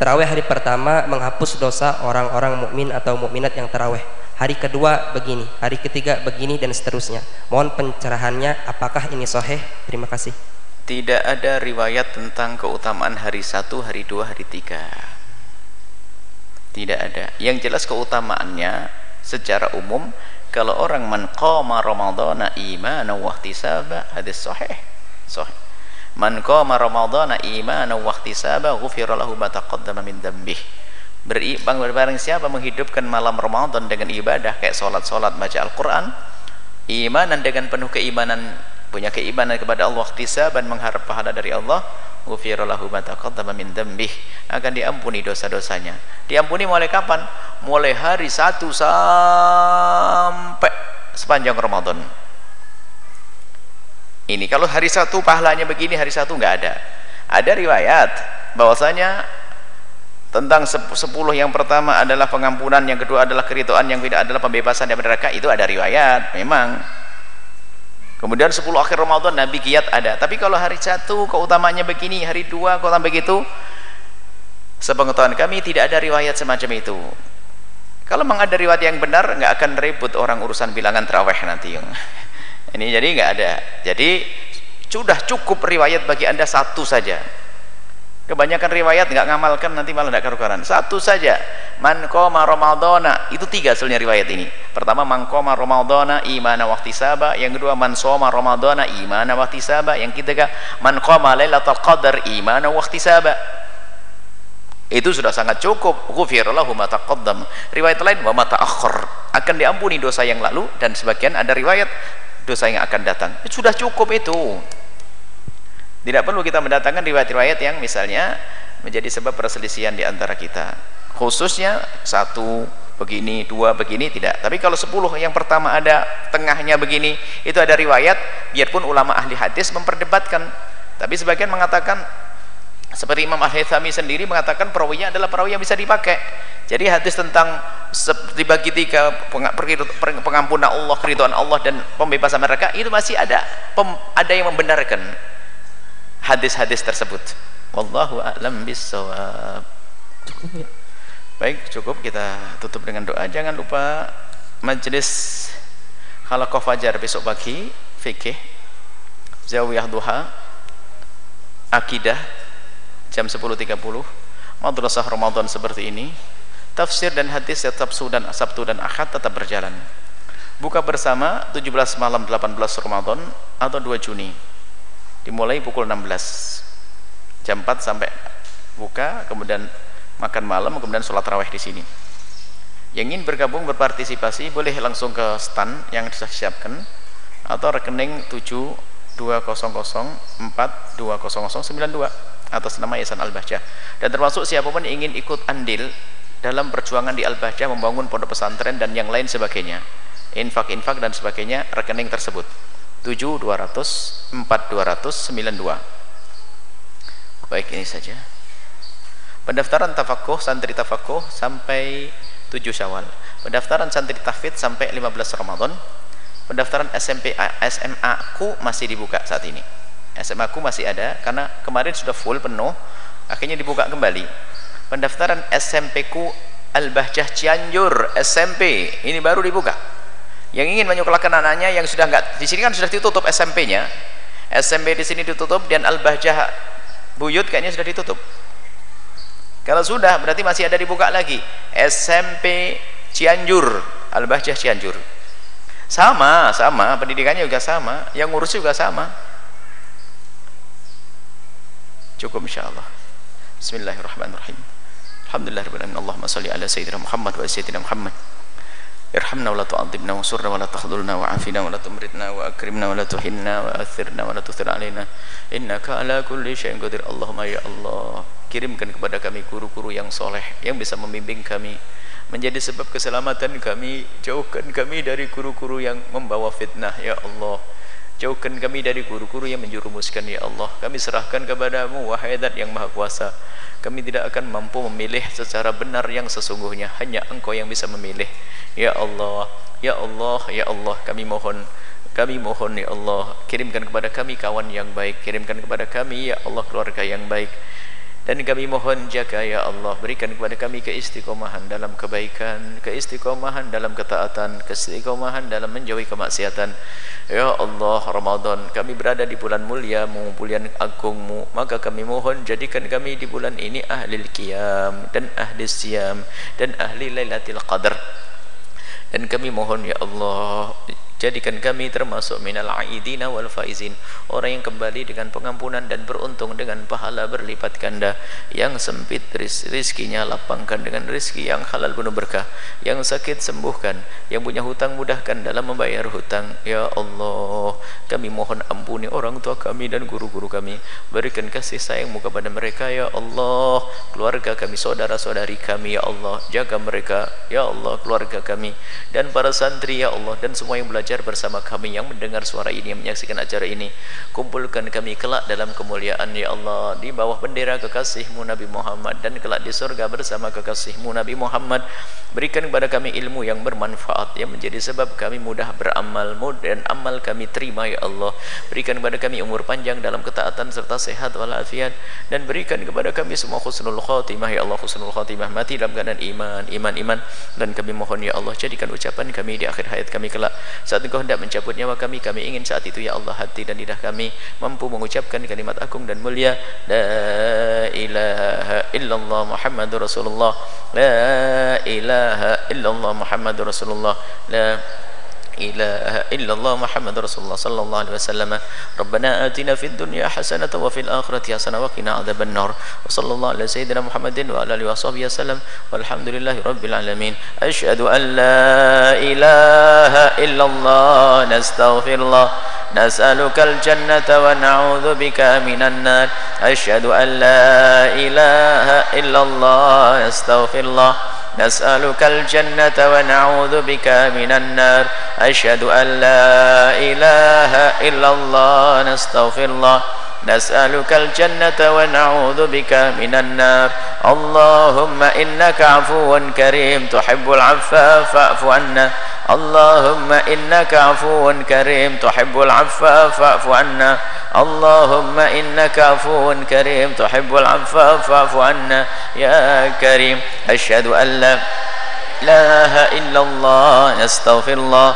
terawih hari pertama menghapus dosa orang-orang mukmin atau mukminat yang terawih hari kedua begini hari ketiga begini dan seterusnya. Mohon pencerahannya apakah ini sahih? Terima kasih. Tidak ada riwayat tentang keutamaan hari satu hari dua hari tiga. Tidak ada. Yang jelas keutamaannya secara umum kalau orang man qama ramadhana imanan ihtisaba hadis sahih. Sahih. Man qama ramadhana imanan wa ihtisaba ghufira lahu ma taqaddama min dhanbih barang siapa menghidupkan malam Ramadan dengan ibadah kayak salat-salat baca Al-Qur'an. Imanan dengan penuh keimanan punya keimanan kepada Allah ihtisaban mengharap pahala dari Allah. Ghufira lahu ma min dhanbih akan diampuni dosa-dosanya. Diampuni mulai kapan? Mulai hari satu sampai sepanjang Ramadan. Ini kalau hari satu pahalanya begini hari satu nggak ada. Ada riwayat bahwasanya tentang sepuluh yang pertama adalah pengampunan yang kedua adalah keridhaan yang tidak adalah pembebasan dari neraka itu ada riwayat memang. Kemudian 10 akhir Ramadan Nabi kiat ada. Tapi kalau hari satu keutamanya begini hari dua keutamanya begitu sepengetahuan kami tidak ada riwayat semacam itu. Kalau memang ada riwayat yang benar nggak akan ribut orang urusan bilangan terawih nanti. Ini jadi nggak ada. Jadi sudah cukup riwayat bagi anda satu saja kebanyakan riwayat nggak ngamalkan nanti malah tidak karukaran satu saja man koma ramadhana. Itu tiga sebenarnya riwayat ini. Pertama man koma ramadhana imana sabah yang kedua man soma ramadhana imana sabah yang ketiga man koma lailatul qadar imana sabah itu sudah sangat cukup. Ghufir lahu ma taqaddam. Riwayat lain wa ma akan diampuni dosa yang lalu dan sebagian ada riwayat dosa yang akan datang. Sudah cukup itu tidak perlu kita mendatangkan riwayat-riwayat yang misalnya menjadi sebab perselisihan di antara kita. Khususnya satu begini, dua begini tidak. Tapi kalau sepuluh yang pertama ada tengahnya begini, itu ada riwayat biarpun ulama ahli hadis memperdebatkan. Tapi sebagian mengatakan seperti Imam Al-Haythami sendiri mengatakan perawinya adalah perawi yang bisa dipakai. Jadi hadis tentang dibagi tiga pengampunan Allah, keridhaan Allah dan pembebasan mereka itu masih ada ada yang membenarkan hadis-hadis tersebut. Wallahu a'lam bissawab. Cukup ya? Baik cukup. Kita tutup dengan doa. Jangan lupa majelis halaqah fajar besok pagi fikih zawiyah duha akidah jam 10.30 madrasah Ramadan seperti ini. Tafsir dan hadis setiap dan Sabtu dan Ahad tetap berjalan. Buka bersama 17 malam 18 Ramadan atau 2 Juni dimulai pukul 16 jam 4 sampai buka kemudian makan malam kemudian sholat raweh di sini. Yang ingin bergabung berpartisipasi boleh langsung ke stand yang sudah disiapkan atau rekening 7200420092 atas nama Yayasan Al-Bahjah. Dan termasuk siapa pun yang ingin ikut andil dalam perjuangan di Al-Bahjah membangun pondok pesantren dan yang lain sebagainya. Infak-infak dan sebagainya rekening tersebut 7 200 4 200 92 baik ini saja. Pendaftaran tafakuh santri tafakuh sampai 7 syawal. Pendaftaran santri tahfidz sampai 15 Ramadan. Pendaftaran SMP SMA ku masih dibuka saat ini. SMA ku masih ada karena kemarin sudah full penuh akhirnya dibuka kembali. Pendaftaran SMP ku Al-Bahjah Cianjur SMP ini baru dibuka yang ingin menyekolahkan anaknya yang sudah enggak di sini kan sudah ditutup SMP-nya SMP di sini ditutup dan Al-Bahjah Buyut kayaknya sudah ditutup. Kalau sudah berarti masih ada dibuka lagi. SMP Cianjur Al-Bahjah Cianjur. Sama sama pendidikannya juga sama yang ngurus juga sama. Cukup insyaallah. Bismillahirrahmanirrahim. Alhamdulillahirrahmanirrahim. Allahumma salli ala Sayyidina Muhammad wa Sayyidina Muhammad irhamna wa la tu'adzibna wa surna wa la tahdhulna wa afina wa la tumritna wa akrimna wa la tuhinna wa athirna wa la tuthir alaina. Innaka ala kulli syai'in qadir. Allahumma ya Allah kirimkan kepada kami guru-guru yang soleh yang bisa membimbing kami menjadi sebab keselamatan kami jauhkan kami dari guru-guru yang membawa fitnah ya Allah jauhkan kami dari guru-guru yang menjurumuskan ya Allah. Kami serahkan kepadamu wahai zat yang maha kuasa. Kami tidak akan mampu memilih secara benar yang sesungguhnya. Hanya engkau yang bisa memilih. Ya Allah Ya Allah Ya Allah. Kami mohon kami mohon ya Allah. Kirimkan kepada kami kawan yang baik. Kirimkan kepada kami ya Allah keluarga yang baik dan kami mohon jaga ya Allah berikan kepada kami keistiqomahan dalam kebaikan keistiqomahan dalam ketaatan keistiqomahan dalam menjauhi kemaksiatan. Ya Allah Ramadan kami berada di bulan mulia mu bulan agungmu. Maka kami mohon jadikan kami di bulan ini ahli qiyam dan ahli siam dan ahli lailatul qadar. Dan kami mohon ya Allah Jadikan kami termasuk minal aidina wal faizin. Orang yang kembali dengan pengampunan dan beruntung dengan pahala berlipat ganda. Yang sempit rizkinya lapangkan dengan rizki yang halal penuh berkah. Yang sakit sembuhkan. Yang punya hutang mudahkan dalam membayar hutang. Ya Allah Kami mohon ampuni orang tua kami dan guru-guru kami. Berikan kasih sayangmu kepada mereka Ya Allah. Keluarga kami, saudara-saudari kami Ya Allah. Jaga mereka Ya Allah keluarga kami. Dan para santri Ya Allah. Dan semua yang belajar belajar bersama kami yang mendengar suara ini yang menyaksikan acara ini. Kumpulkan kami kelak dalam kemuliaan ya Allah. Di bawah bendera kekasihmu Nabi Muhammad dan kelak di surga bersama kekasihmu Nabi Muhammad. Berikan kepada kami ilmu yang bermanfaat yang menjadi sebab kami mudah beramal dan amal kami terima ya Allah. Berikan kepada kami umur panjang dalam ketaatan serta sehat walafiat. Dan berikan kepada kami semua khusnul khatimah ya Allah. Khusnul khatimah mati dalam keadaan iman iman iman. Dan kami mohon ya Allah jadikan ucapan kami di akhir hayat kami kelak saat engkau hendak mencabut nyawa kami kami ingin saat itu ya Allah hati dan lidah kami mampu mengucapkan kalimat agung dan mulia. La ilaha illallah muhammadur rasulullah. La ilaha illallah muhammadur rasulullah. La إله إلا الله محمد رسول الله صلى الله عليه وسلم. ربنا آتنا في الدنيا حسنة وفي الآخرة حسنة وقنا عذاب النار. وصلى الله على سيدنا محمد وعلى آله وصحبه وسلم. والحمد لله رب العالمين. أشهد أن لا إله إلا الله. نستغفر الله. نسألك الجنة ونعوذ بك من النار. أشهد أن لا إله إلا الله. نستغفر الله. نسألك الجنة ونعوذ بك من النار. أشهد أن لا إله إلا الله نستغفر الله. نسألك الجنة ونعوذ بك من النار. اللهم إنك عفو كريم. تحب العفاف فاعف عنا. اللهم إنك عفو كريم. تحب العفاف فاعف عنا. اللهم إنك عفو كريم. تحب العفاف فاعف عنا. يا كريم أشهد أن لا إله إلا الله نستغفر الله.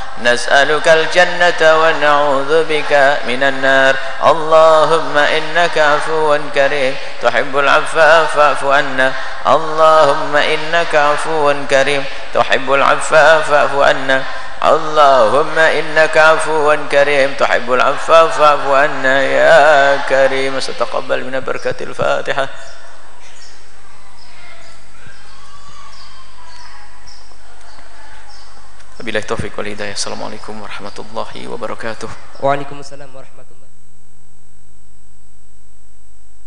نسألك الجنة ونعوذ بك من النار. اللهم إنك عفو كريم. تحب العفاف فاعف عنا. اللهم إنك عفو كريم. تحب العفاف فاعف عنا. اللهم إنك عفو كريم. تحب العفاف فاعف عنا يا كريم. ستقبل من بركة الفاتحة. Wabillahi taufiq wal hidayah. Assalamualaikum warahmatullahi wabarakatuh. Waalaikumsalam warahmatullahi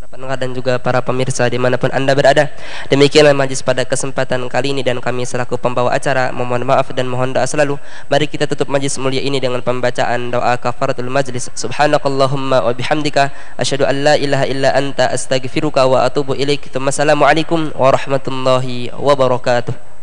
pendengar dan juga para pemirsa di mana pun anda berada demikianlah majlis pada kesempatan kali ini dan kami selaku pembawa acara memohon maaf dan mohon doa selalu. Mari kita tutup majlis mulia ini dengan pembacaan doa kafaratul majlis. Subhanakallahumma wa bihamdika asyhadu an la ilaha illa anta astaghfiruka wa atubu ilaik. Assalamualaikum warahmatullahi wabarakatuh